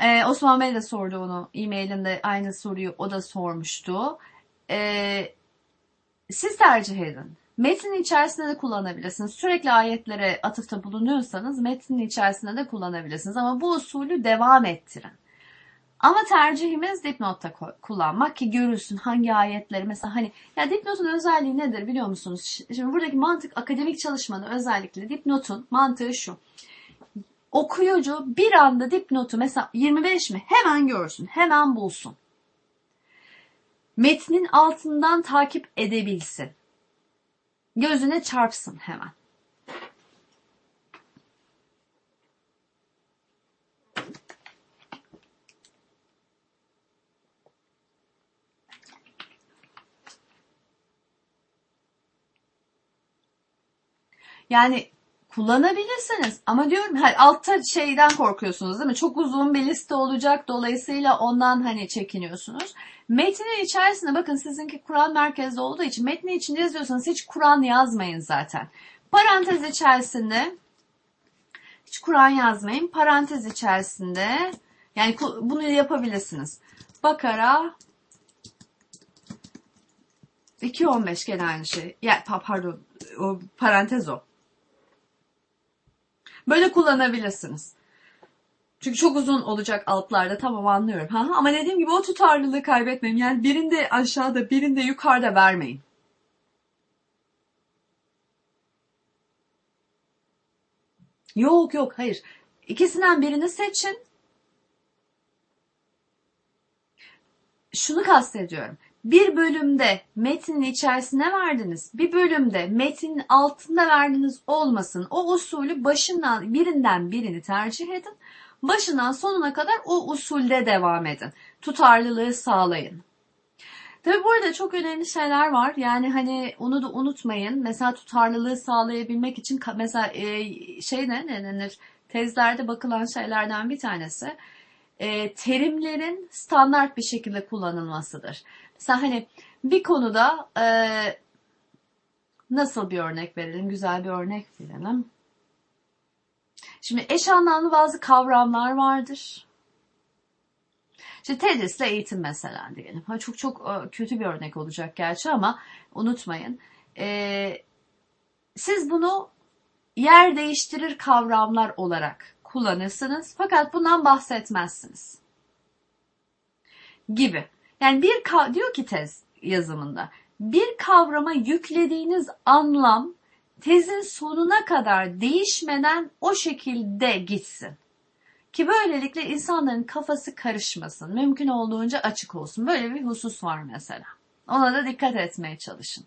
ee, Osman Bey de sordu onu. E-mailinde aynı soruyu o da sormuştu. Ee, siz tercih edin. Metnin içerisinde de kullanabilirsiniz. Sürekli ayetlere atıfta bulunuyorsanız metnin içerisinde de kullanabilirsiniz. Ama bu usulü devam ettirin. Ama tercihimiz dipnotta kullanmak ki görülsün hangi ayetleri mesela hani ya dipnotun özelliği nedir biliyor musunuz? Şimdi buradaki mantık akademik çalışmada özellikle dipnotun mantığı şu. Okuyucu bir anda dipnotu mesela 25 mi hemen görsün, hemen bulsun. metnin altından takip edebilsin. Gözüne çarpsın hemen. Yani kullanabilirsiniz ama diyorum hani altta şeyden korkuyorsunuz değil mi? Çok uzun bir liste olacak dolayısıyla ondan hani çekiniyorsunuz. Metnin içerisinde bakın sizinki Kur'an merkezde olduğu için metnin içinde yazıyorsanız hiç Kur'an yazmayın zaten. Parantez içerisinde hiç Kur'an yazmayın. Parantez içerisinde yani bunu yapabilirsiniz. Bakara 2.15 gene aynı şey. Ya pardon o parantez o. Böyle kullanabilirsiniz. Çünkü çok uzun olacak altlarda tamam anlıyorum. Ha, ama dediğim gibi o tutarlılığı kaybetmeyin. Yani birinde aşağıda birinde yukarıda vermeyin. Yok yok hayır. İkisinden birini seçin. Şunu kastediyorum bir bölümde metnin içerisine verdiniz. Bir bölümde metnin altında verdiniz olmasın. O usulü başından birinden birini tercih edin. Başından sonuna kadar o usulde devam edin. Tutarlılığı sağlayın. Tabi burada çok önemli şeyler var. Yani hani onu da unutmayın. Mesela tutarlılığı sağlayabilmek için mesela e, şey ne, denir? Tezlerde bakılan şeylerden bir tanesi e, terimlerin standart bir şekilde kullanılmasıdır. Mesela hani bir konuda e, nasıl bir örnek verelim? Güzel bir örnek verelim. Şimdi eş anlamlı bazı kavramlar vardır. İşte TEDIS'le eğitim mesela diyelim. Ha, çok çok e, kötü bir örnek olacak gerçi ama unutmayın. Ee, siz bunu yer değiştirir kavramlar olarak kullanırsınız fakat bundan bahsetmezsiniz. Gibi. Yani bir diyor ki tez yazımında bir kavrama yüklediğiniz anlam tezin sonuna kadar değişmeden o şekilde gitsin. Ki böylelikle insanların kafası karışmasın, mümkün olduğunca açık olsun. Böyle bir husus var mesela. Ona da dikkat etmeye çalışın.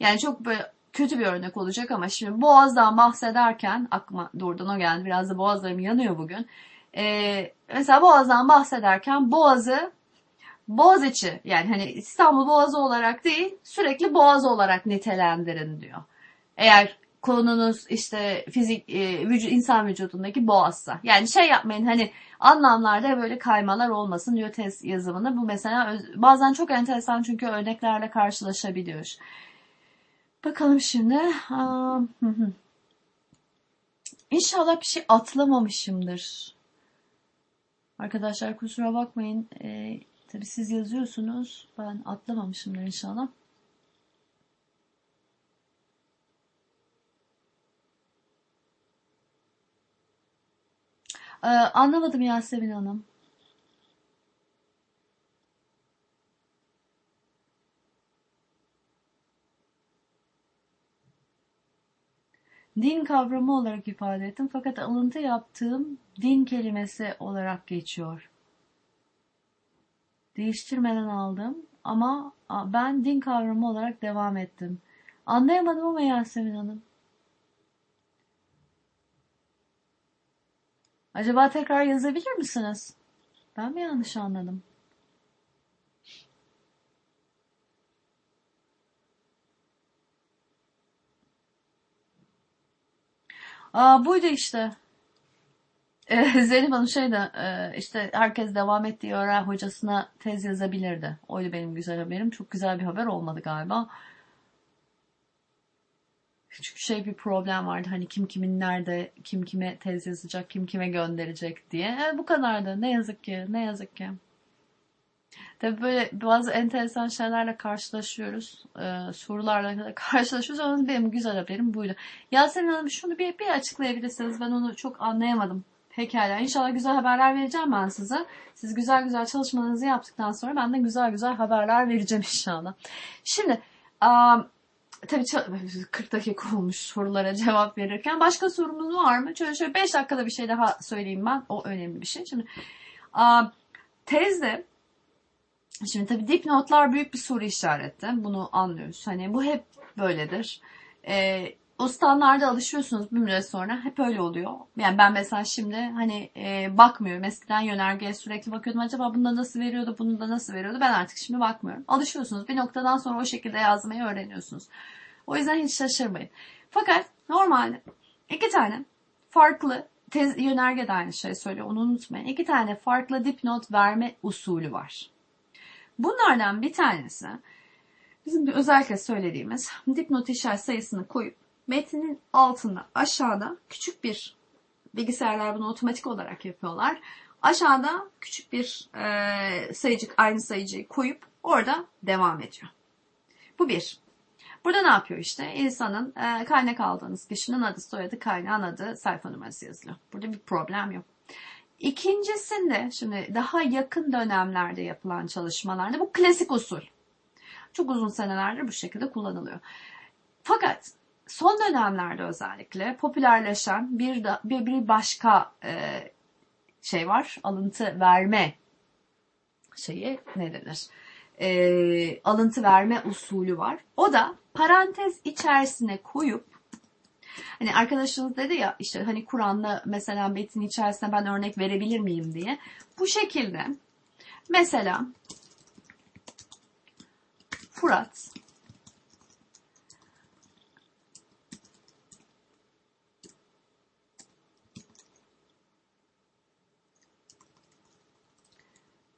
Yani çok böyle kötü bir örnek olacak ama şimdi Boğaz'dan bahsederken aklıma doğrudan o geldi. Biraz da boğazlarım yanıyor bugün. Ee, mesela Boğaz'dan bahsederken Boğaz'ı Boğaziçi yani hani İstanbul Boğazı olarak değil sürekli Boğazı olarak nitelendirin diyor. Eğer konunuz işte fizik e, vücut, insan vücudundaki boğazsa. Yani şey yapmayın hani anlamlarda böyle kaymalar olmasın diyor test yazımında. Bu mesela bazen çok enteresan çünkü örneklerle karşılaşabiliyor. Bakalım şimdi. İnşallah bir şey atlamamışımdır. Arkadaşlar kusura bakmayın. Ee, Tabi siz yazıyorsunuz. Ben atlamamışımdır inşallah. Ee, anlamadım Yasemin Hanım. Din kavramı olarak ifade ettim fakat alıntı yaptığım din kelimesi olarak geçiyor değiştirmeden aldım ama ben din kavramı olarak devam ettim. Anlayamadım ama Yasemin Hanım. Acaba tekrar yazabilir misiniz? Ben mi yanlış anladım? Aa, buydu işte. Ee, Zeynep Hanım de e, işte herkes devam ettiği öğren hocasına tez yazabilirdi. Oydu benim güzel haberim. Çok güzel bir haber olmadı galiba. Çünkü şey bir problem vardı hani kim kimin nerede, kim kime tez yazacak, kim kime gönderecek diye. E, bu kadardı. Ne yazık ki, ne yazık ki. Tabii böyle bazı enteresan şeylerle karşılaşıyoruz. Ee, sorularla karşılaşıyoruz. Ama benim güzel haberim buydu. Yasemin Hanım şunu bir, bir açıklayabilirsiniz. Ben onu çok anlayamadım. Pekala. İnşallah güzel haberler vereceğim ben size. Siz güzel güzel çalışmanızı yaptıktan sonra ben de güzel güzel haberler vereceğim inşallah. Şimdi um, tabii 40 dakika olmuş sorulara cevap verirken. Başka sorumuz var mı? Şöyle şöyle 5 dakikada bir şey daha söyleyeyim ben. O önemli bir şey. Şimdi um, tezde Şimdi tabii dipnotlar büyük bir soru işareti. Bunu anlıyoruz. Hani bu hep böyledir. Ee, o alışıyorsunuz bir müddet sonra hep öyle oluyor. Yani ben mesela şimdi hani e, bakmıyorum. Eskiden yönergeye sürekli bakıyordum. Acaba bunda nasıl veriyordu, bunu da nasıl veriyordu? Ben artık şimdi bakmıyorum. Alışıyorsunuz. Bir noktadan sonra o şekilde yazmayı öğreniyorsunuz. O yüzden hiç şaşırmayın. Fakat normalde iki tane farklı tez, yönerge de aynı şey söylüyor. Onu unutmayın. İki tane farklı dipnot verme usulü var. Bunlardan bir tanesi bizim özellikle söylediğimiz dipnot işaret sayısını koyup metnin altında aşağıda küçük bir bilgisayarlar bunu otomatik olarak yapıyorlar. Aşağıda küçük bir e, sayıcık aynı sayıcıyı koyup orada devam ediyor. Bu bir. Burada ne yapıyor işte? İnsanın e, kaynak aldığınız kişinin adı, soyadı, kaynağın adı, sayfa numarası yazılıyor. Burada bir problem yok. İkincisinde şimdi daha yakın dönemlerde yapılan çalışmalarda bu klasik usul. Çok uzun senelerdir bu şekilde kullanılıyor. Fakat son dönemlerde özellikle popülerleşen bir, da, bir, bir başka e, şey var. Alıntı verme şeyi ne denir? E, alıntı verme usulü var. O da parantez içerisine koyup Hani arkadaşınız dedi ya işte hani Kur'an'da mesela metin içerisinde ben örnek verebilir miyim diye. Bu şekilde mesela Fırat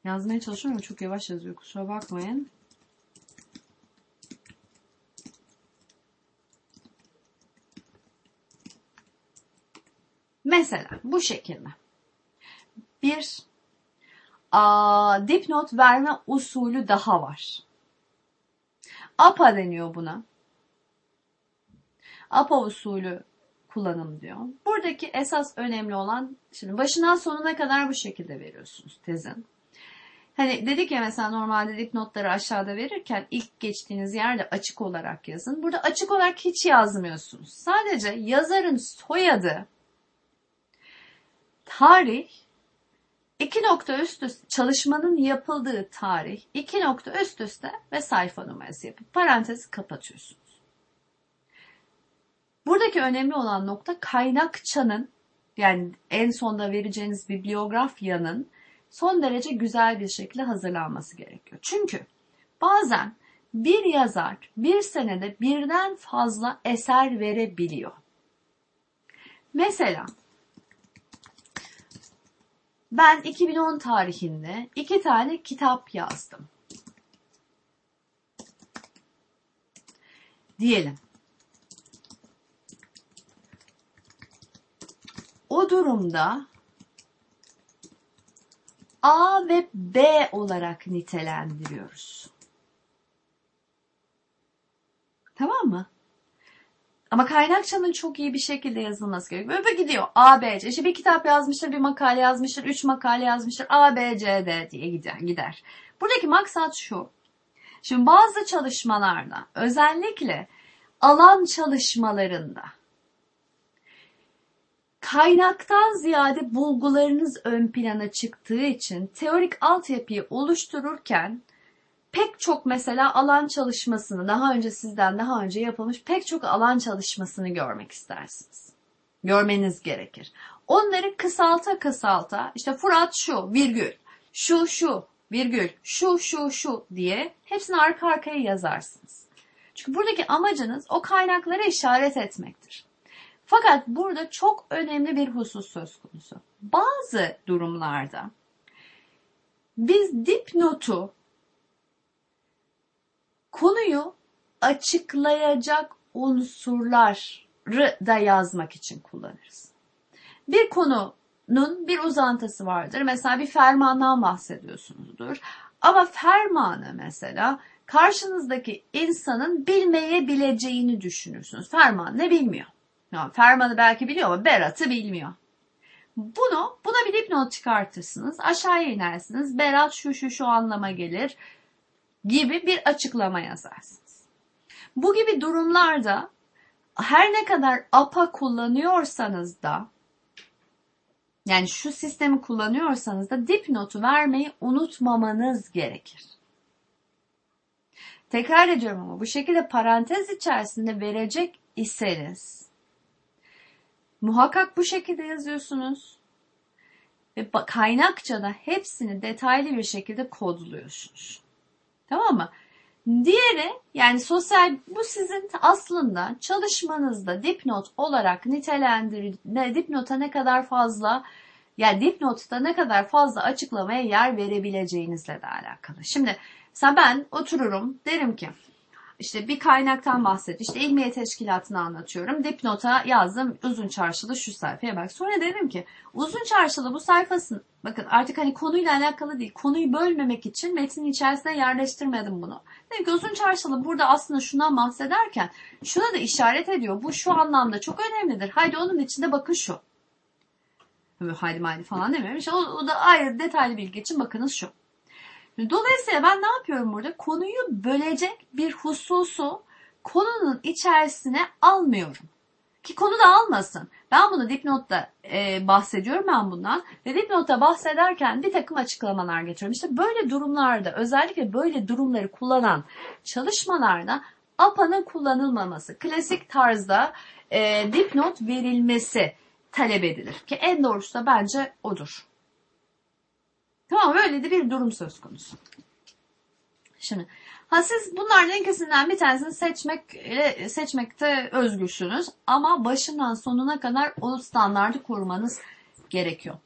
Yazmaya çalışıyorum ama çok yavaş yazıyor. Kusura bakmayın. Mesela bu şekilde. Bir a, dipnot verme usulü daha var. APA deniyor buna. APA usulü kullanım diyor. Buradaki esas önemli olan şimdi başından sonuna kadar bu şekilde veriyorsunuz tezin. Hani dedik ya mesela normalde dipnotları aşağıda verirken ilk geçtiğiniz yerde açık olarak yazın. Burada açık olarak hiç yazmıyorsunuz. Sadece yazarın soyadı, tarih, iki nokta üst üste çalışmanın yapıldığı tarih, iki nokta üst üste ve sayfa numarası yapıp parantezi kapatıyorsunuz. Buradaki önemli olan nokta kaynakçanın yani en sonda vereceğiniz bibliografyanın son derece güzel bir şekilde hazırlanması gerekiyor. Çünkü bazen bir yazar bir senede birden fazla eser verebiliyor. Mesela ben 2010 tarihinde iki tane kitap yazdım. Diyelim. O durumda A ve B olarak nitelendiriyoruz. Tamam mı? Ama kaynakçanın çok iyi bir şekilde yazılması gerekiyor. Böyle gidiyor A, B, C. İşte bir kitap yazmıştır, bir makale yazmıştır, üç makale yazmıştır. A, B, C, D diye gider. gider. Buradaki maksat şu. Şimdi bazı çalışmalarda özellikle alan çalışmalarında kaynaktan ziyade bulgularınız ön plana çıktığı için teorik altyapıyı oluştururken pek çok mesela alan çalışmasını daha önce sizden daha önce yapılmış pek çok alan çalışmasını görmek istersiniz. Görmeniz gerekir. Onları kısalta kısalta işte Fırat şu virgül, şu şu virgül, şu şu şu diye hepsini arka arkaya yazarsınız. Çünkü buradaki amacınız o kaynaklara işaret etmektir. Fakat burada çok önemli bir husus söz konusu. Bazı durumlarda biz dipnotu konuyu açıklayacak unsurları da yazmak için kullanırız. Bir konunun bir uzantısı vardır. Mesela bir fermandan bahsediyorsunuzdur. Ama fermanı mesela karşınızdaki insanın bilmeyebileceğini düşünürsünüz. Ferman ne bilmiyor. Yani fermanı belki biliyor ama Berat'ı bilmiyor. Bunu, buna bir dipnot çıkartırsınız. Aşağıya inersiniz. Berat şu şu şu anlama gelir gibi bir açıklama yazarsınız. Bu gibi durumlarda her ne kadar APA kullanıyorsanız da yani şu sistemi kullanıyorsanız da dipnotu vermeyi unutmamanız gerekir. Tekrar ediyorum ama bu şekilde parantez içerisinde verecek iseniz muhakkak bu şekilde yazıyorsunuz ve kaynakça da hepsini detaylı bir şekilde kodluyorsunuz. Tamam mı? Diğeri yani sosyal bu sizin aslında çalışmanızda dipnot olarak nitelendir ne dipnota ne kadar fazla yani dipnotta ne kadar fazla açıklamaya yer verebileceğinizle de alakalı. Şimdi sen ben otururum derim ki işte bir kaynaktan bahset. İşte ilmiye teşkilatını anlatıyorum. Dipnota yazdım uzun çarşılı şu sayfaya bak. Sonra dedim ki uzun çarşılı bu sayfasın. Bakın artık hani konuyla alakalı değil. Konuyu bölmemek için metnin içerisine yerleştirmedim bunu. Dedim ki uzun çarşılı burada aslında şundan bahsederken şuna da işaret ediyor. Bu şu anlamda çok önemlidir. Haydi onun içinde bakın şu. Haydi haydi falan demiyorum. İşte o, o da ayrı detaylı bilgi için bakınız şu. Dolayısıyla ben ne yapıyorum burada? Konuyu bölecek bir hususu konunun içerisine almıyorum. Ki konu da almasın. Ben bunu dipnotta e, bahsediyorum ben bundan. Ve dipnotta bahsederken bir takım açıklamalar getiriyorum. İşte böyle durumlarda özellikle böyle durumları kullanan çalışmalarda APA'nın kullanılmaması, klasik tarzda e, dipnot verilmesi talep edilir. Ki en doğrusu da bence odur. Tamam öyle de bir durum söz konusu. Şimdi ha siz bunlardan ikisinden bir tanesini seçmek seçmekte özgürsünüz ama başından sonuna kadar o standartı korumanız gerekiyor.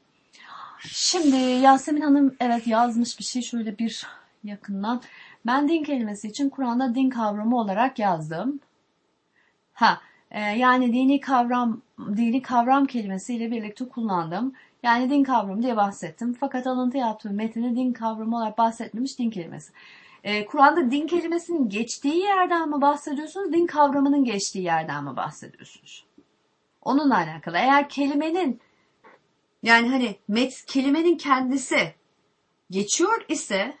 Şimdi Yasemin Hanım evet yazmış bir şey şöyle bir yakından. Ben din kelimesi için Kur'an'da din kavramı olarak yazdım. Ha e, yani dini kavram dini kavram kelimesiyle birlikte kullandım. Yani din kavramı diye bahsettim. Fakat alıntı yaptığım metinde din kavramı olarak bahsetmemiş din kelimesi. Ee, Kur'an'da din kelimesinin geçtiği yerden mi bahsediyorsunuz, din kavramının geçtiği yerden mi bahsediyorsunuz? Onunla alakalı. Eğer kelimenin yani hani met kelimenin kendisi geçiyor ise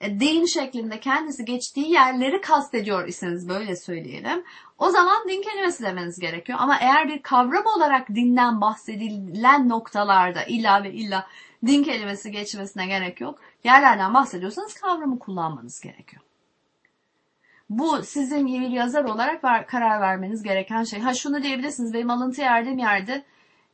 e, din şeklinde kendisi geçtiği yerleri kastediyor iseniz böyle söyleyelim. O zaman din kelimesi demeniz gerekiyor. Ama eğer bir kavram olarak dinden bahsedilen noktalarda illa ve illa din kelimesi geçmesine gerek yok. Yerlerden bahsediyorsanız kavramı kullanmanız gerekiyor. Bu sizin bir yazar olarak ver, karar vermeniz gereken şey. Ha şunu diyebilirsiniz benim alıntı yerdiğim yerde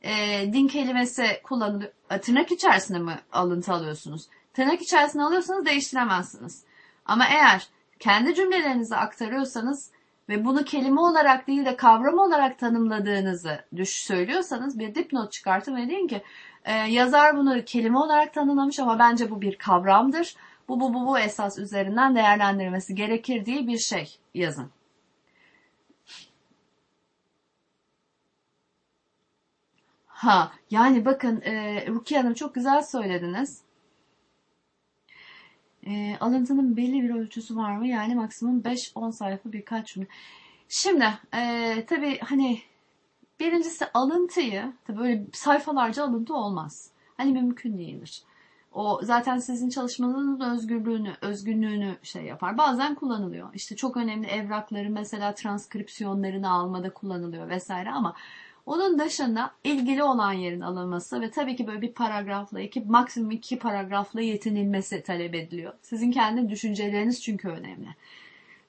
e, din kelimesi kullanılıyor. Tırnak içerisinde mi alıntı alıyorsunuz? Tırnak içerisine alıyorsanız değiştiremezsiniz. Ama eğer kendi cümlelerinizi aktarıyorsanız ve bunu kelime olarak değil de kavram olarak tanımladığınızı düş söylüyorsanız bir dipnot çıkartın ve deyin ki e, yazar bunu kelime olarak tanımlamış ama bence bu bir kavramdır. Bu bu bu bu esas üzerinden değerlendirmesi gerekir diye bir şey yazın. Ha yani bakın e, Rukiye Hanım çok güzel söylediniz. E, alıntının belli bir ölçüsü var mı? Yani maksimum 5-10 sayfa birkaç cümle. Şimdi e, tabii hani birincisi alıntıyı tabii böyle sayfalarca alıntı olmaz. Hani mümkün değildir. O zaten sizin çalışmanızın özgürlüğünü, özgünlüğünü şey yapar. Bazen kullanılıyor. İşte çok önemli evrakları mesela transkripsiyonlarını almada kullanılıyor vesaire ama onun dışında ilgili olan yerin alınması ve tabii ki böyle bir paragrafla, iki, maksimum iki paragrafla yetinilmesi talep ediliyor. Sizin kendi düşünceleriniz çünkü önemli.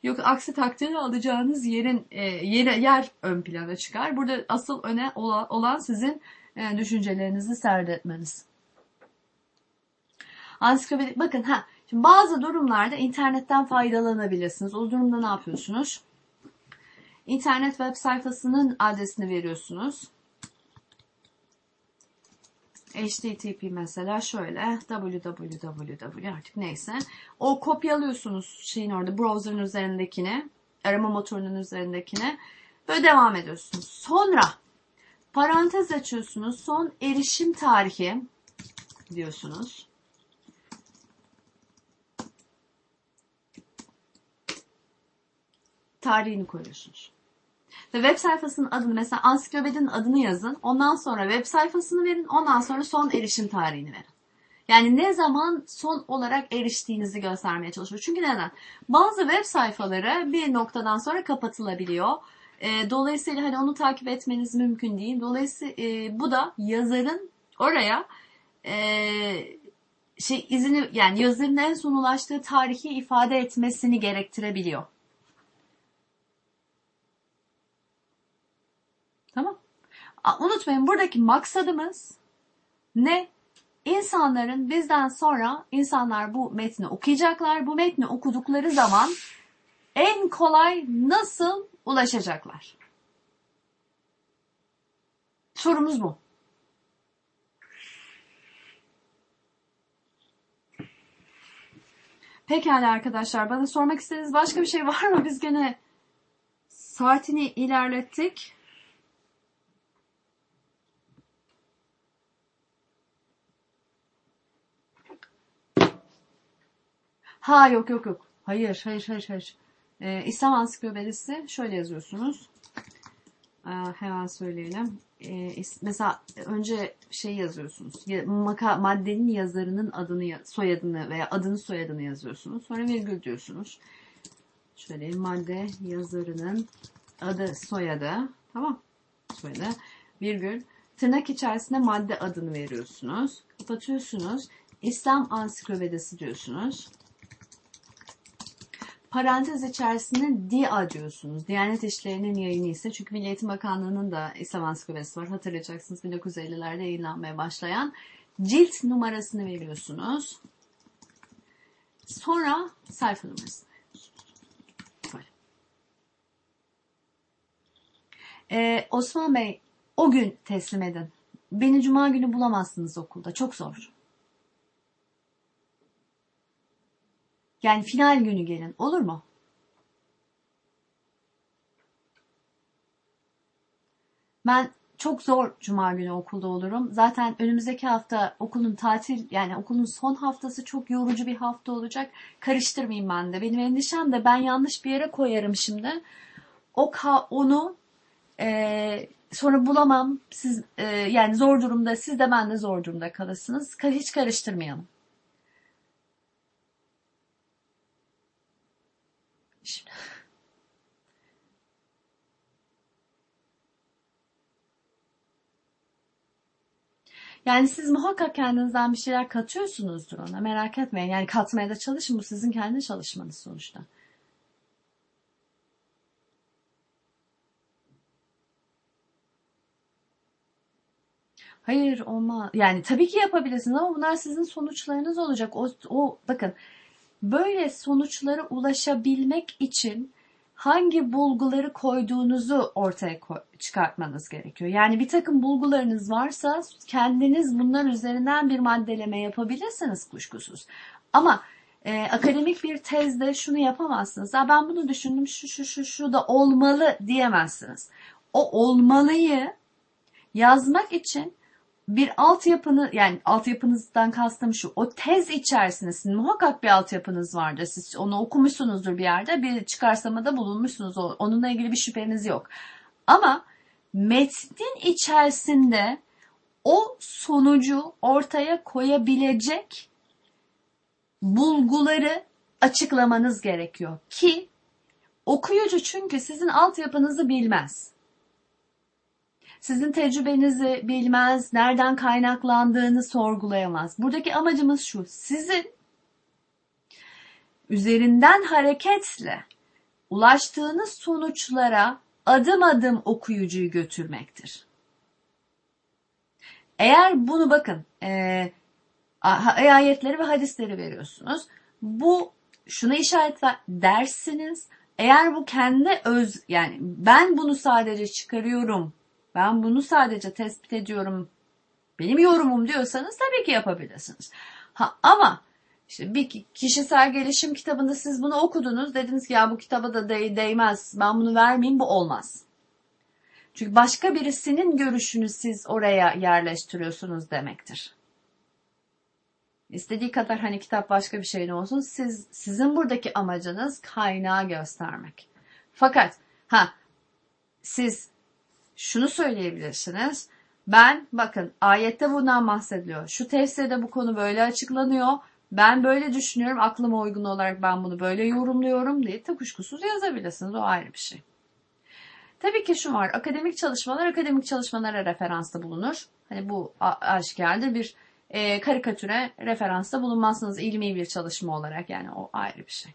Yok aksi takdirde alacağınız yerin e, yer, yer ön plana çıkar. Burada asıl öne olan sizin e, düşüncelerinizi serdetmeniz. Ansiklopedik bakın ha şimdi bazı durumlarda internetten faydalanabilirsiniz. O durumda ne yapıyorsunuz? İnternet web sayfasının adresini veriyorsunuz. HTTP mesela şöyle www artık neyse. O kopyalıyorsunuz şeyin orada browser'ın üzerindekini, arama motorunun üzerindekini. Böyle devam ediyorsunuz. Sonra parantez açıyorsunuz. Son erişim tarihi diyorsunuz. Tarihini koyuyorsunuz. Ve web sayfasının adını mesela ansiklopedinin adını yazın. Ondan sonra web sayfasını verin. Ondan sonra son erişim tarihini verin. Yani ne zaman son olarak eriştiğinizi göstermeye çalışıyor. Çünkü neden? Bazı web sayfaları bir noktadan sonra kapatılabiliyor. E, dolayısıyla hani onu takip etmeniz mümkün değil. Dolayısıyla e, bu da yazarın oraya e, şey izini yani yazarın en son ulaştığı tarihi ifade etmesini gerektirebiliyor. Tamam. Unutmayın buradaki maksadımız ne? İnsanların bizden sonra insanlar bu metni okuyacaklar. Bu metni okudukları zaman en kolay nasıl ulaşacaklar? Sorumuz bu. Pekala arkadaşlar bana sormak istediğiniz başka bir şey var mı? Biz gene saatini ilerlettik. Ha yok yok yok. Hayır hayır hayır hayır. Ee, İslam Ansiklopedisi şöyle yazıyorsunuz. Ee, hemen söyleyelim. Ee, mesela önce şey yazıyorsunuz. Maka, maddenin yazarının adını, soyadını veya adını soyadını yazıyorsunuz. Sonra virgül diyorsunuz. Şöyle madde yazarının adı soyadı. Tamam. Soyadı. Virgül. Tırnak içerisinde madde adını veriyorsunuz. Kapatıyorsunuz. İslam Ansiklopedisi diyorsunuz parantez içerisinde DİA diyorsunuz. Diyanet İşleri'nin yayını ise çünkü Milli Eğitim Bakanlığı'nın da İslam Ansiklopedisi var. Hatırlayacaksınız 1950'lerde yayınlanmaya başlayan. Cilt numarasını veriyorsunuz. Sonra sayfa numarasını Böyle. Ee, Osman Bey o gün teslim edin. Beni cuma günü bulamazsınız okulda. Çok zor. Yani final günü gelin. Olur mu? Ben çok zor cuma günü okulda olurum. Zaten önümüzdeki hafta okulun tatil yani okulun son haftası çok yorucu bir hafta olacak. Karıştırmayayım ben de. Benim endişem de ben yanlış bir yere koyarım şimdi. O ka onu e, sonra bulamam. Siz e, yani zor durumda siz de ben de zor durumda kalırsınız. Hiç karıştırmayalım. Yani siz muhakkak kendinizden bir şeyler katıyorsunuzdur ona. Merak etmeyin. Yani katmaya da çalışın. Bu sizin kendi çalışmanız sonuçta. Hayır olma. Yani tabii ki yapabilirsiniz ama bunlar sizin sonuçlarınız olacak. O, o bakın böyle sonuçlara ulaşabilmek için hangi bulguları koyduğunuzu ortaya koy, çıkartmanız gerekiyor. Yani bir takım bulgularınız varsa kendiniz bunlar üzerinden bir maddeleme yapabilirsiniz kuşkusuz. Ama e, akademik bir tezde şunu yapamazsınız. Ya ben bunu düşündüm şu şu şu şu da olmalı diyemezsiniz. O olmalıyı yazmak için bir altyapını yani altyapınızdan kastım şu o tez içerisinde sizin muhakkak bir altyapınız vardır. Siz onu okumuşsunuzdur bir yerde bir çıkarsamada bulunmuşsunuz. Onunla ilgili bir şüpheniz yok. Ama metnin içerisinde o sonucu ortaya koyabilecek bulguları açıklamanız gerekiyor ki okuyucu çünkü sizin altyapınızı bilmez sizin tecrübenizi bilmez, nereden kaynaklandığını sorgulayamaz. Buradaki amacımız şu, sizin üzerinden hareketle ulaştığınız sonuçlara adım adım okuyucuyu götürmektir. Eğer bunu bakın, e, ayetleri ve hadisleri veriyorsunuz. Bu şuna işaret ver dersiniz. Eğer bu kendi öz yani ben bunu sadece çıkarıyorum ben bunu sadece tespit ediyorum. Benim yorumum diyorsanız tabii ki yapabilirsiniz. Ha, ama işte bir kişisel gelişim kitabında siz bunu okudunuz. Dediniz ki ya bu kitaba da değ değmez. Ben bunu vermeyeyim bu olmaz. Çünkü başka birisinin görüşünü siz oraya yerleştiriyorsunuz demektir. İstediği kadar hani kitap başka bir şey ne olsun siz sizin buradaki amacınız kaynağı göstermek. Fakat ha siz şunu söyleyebilirsiniz. Ben bakın ayette bundan bahsediliyor. Şu tefsirde bu konu böyle açıklanıyor. Ben böyle düşünüyorum. Aklıma uygun olarak ben bunu böyle yorumluyorum diye de kuşkusuz yazabilirsiniz. O ayrı bir şey. Tabii ki şu var. Akademik çalışmalar akademik çalışmalara referansta bulunur. Hani bu aşikardır bir e, karikatüre referansta bulunmazsınız ilmi bir çalışma olarak yani o ayrı bir şey.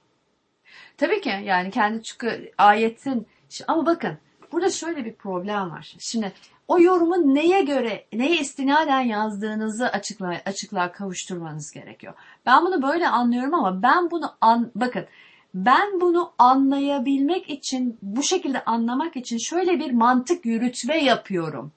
Tabii ki yani kendi çünkü ayetin ama bakın burada şöyle bir problem var. Şimdi o yorumu neye göre, neye istinaden yazdığınızı açıkla, açıklığa kavuşturmanız gerekiyor. Ben bunu böyle anlıyorum ama ben bunu an, bakın ben bunu anlayabilmek için, bu şekilde anlamak için şöyle bir mantık yürütme yapıyorum.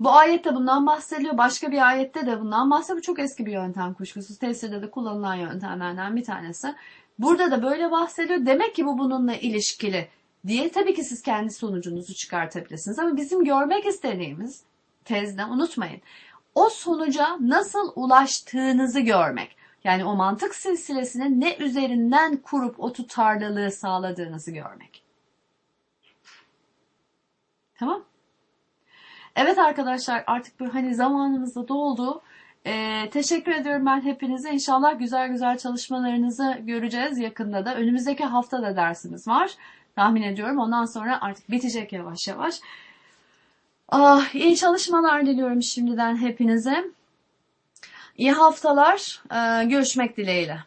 Bu ayette bundan bahsediliyor. Başka bir ayette de bundan bahsediyor. Bu çok eski bir yöntem kuşkusuz. Tefsirde de kullanılan yöntemlerden bir tanesi. Burada da böyle bahsediyor. Demek ki bu bununla ilişkili diye tabii ki siz kendi sonucunuzu çıkartabilirsiniz. Ama bizim görmek istediğimiz tezde unutmayın. O sonuca nasıl ulaştığınızı görmek. Yani o mantık silsilesini ne üzerinden kurup o tutarlılığı sağladığınızı görmek. Tamam. Evet arkadaşlar artık bu hani zamanımız da doldu. Ee, teşekkür ediyorum ben hepinize. İnşallah güzel güzel çalışmalarınızı göreceğiz yakında da. Önümüzdeki hafta da dersimiz var. Tahmin ediyorum. Ondan sonra artık bitecek yavaş yavaş. Ah, iyi çalışmalar diliyorum şimdiden hepinize. İyi haftalar. Ee, görüşmek dileğiyle.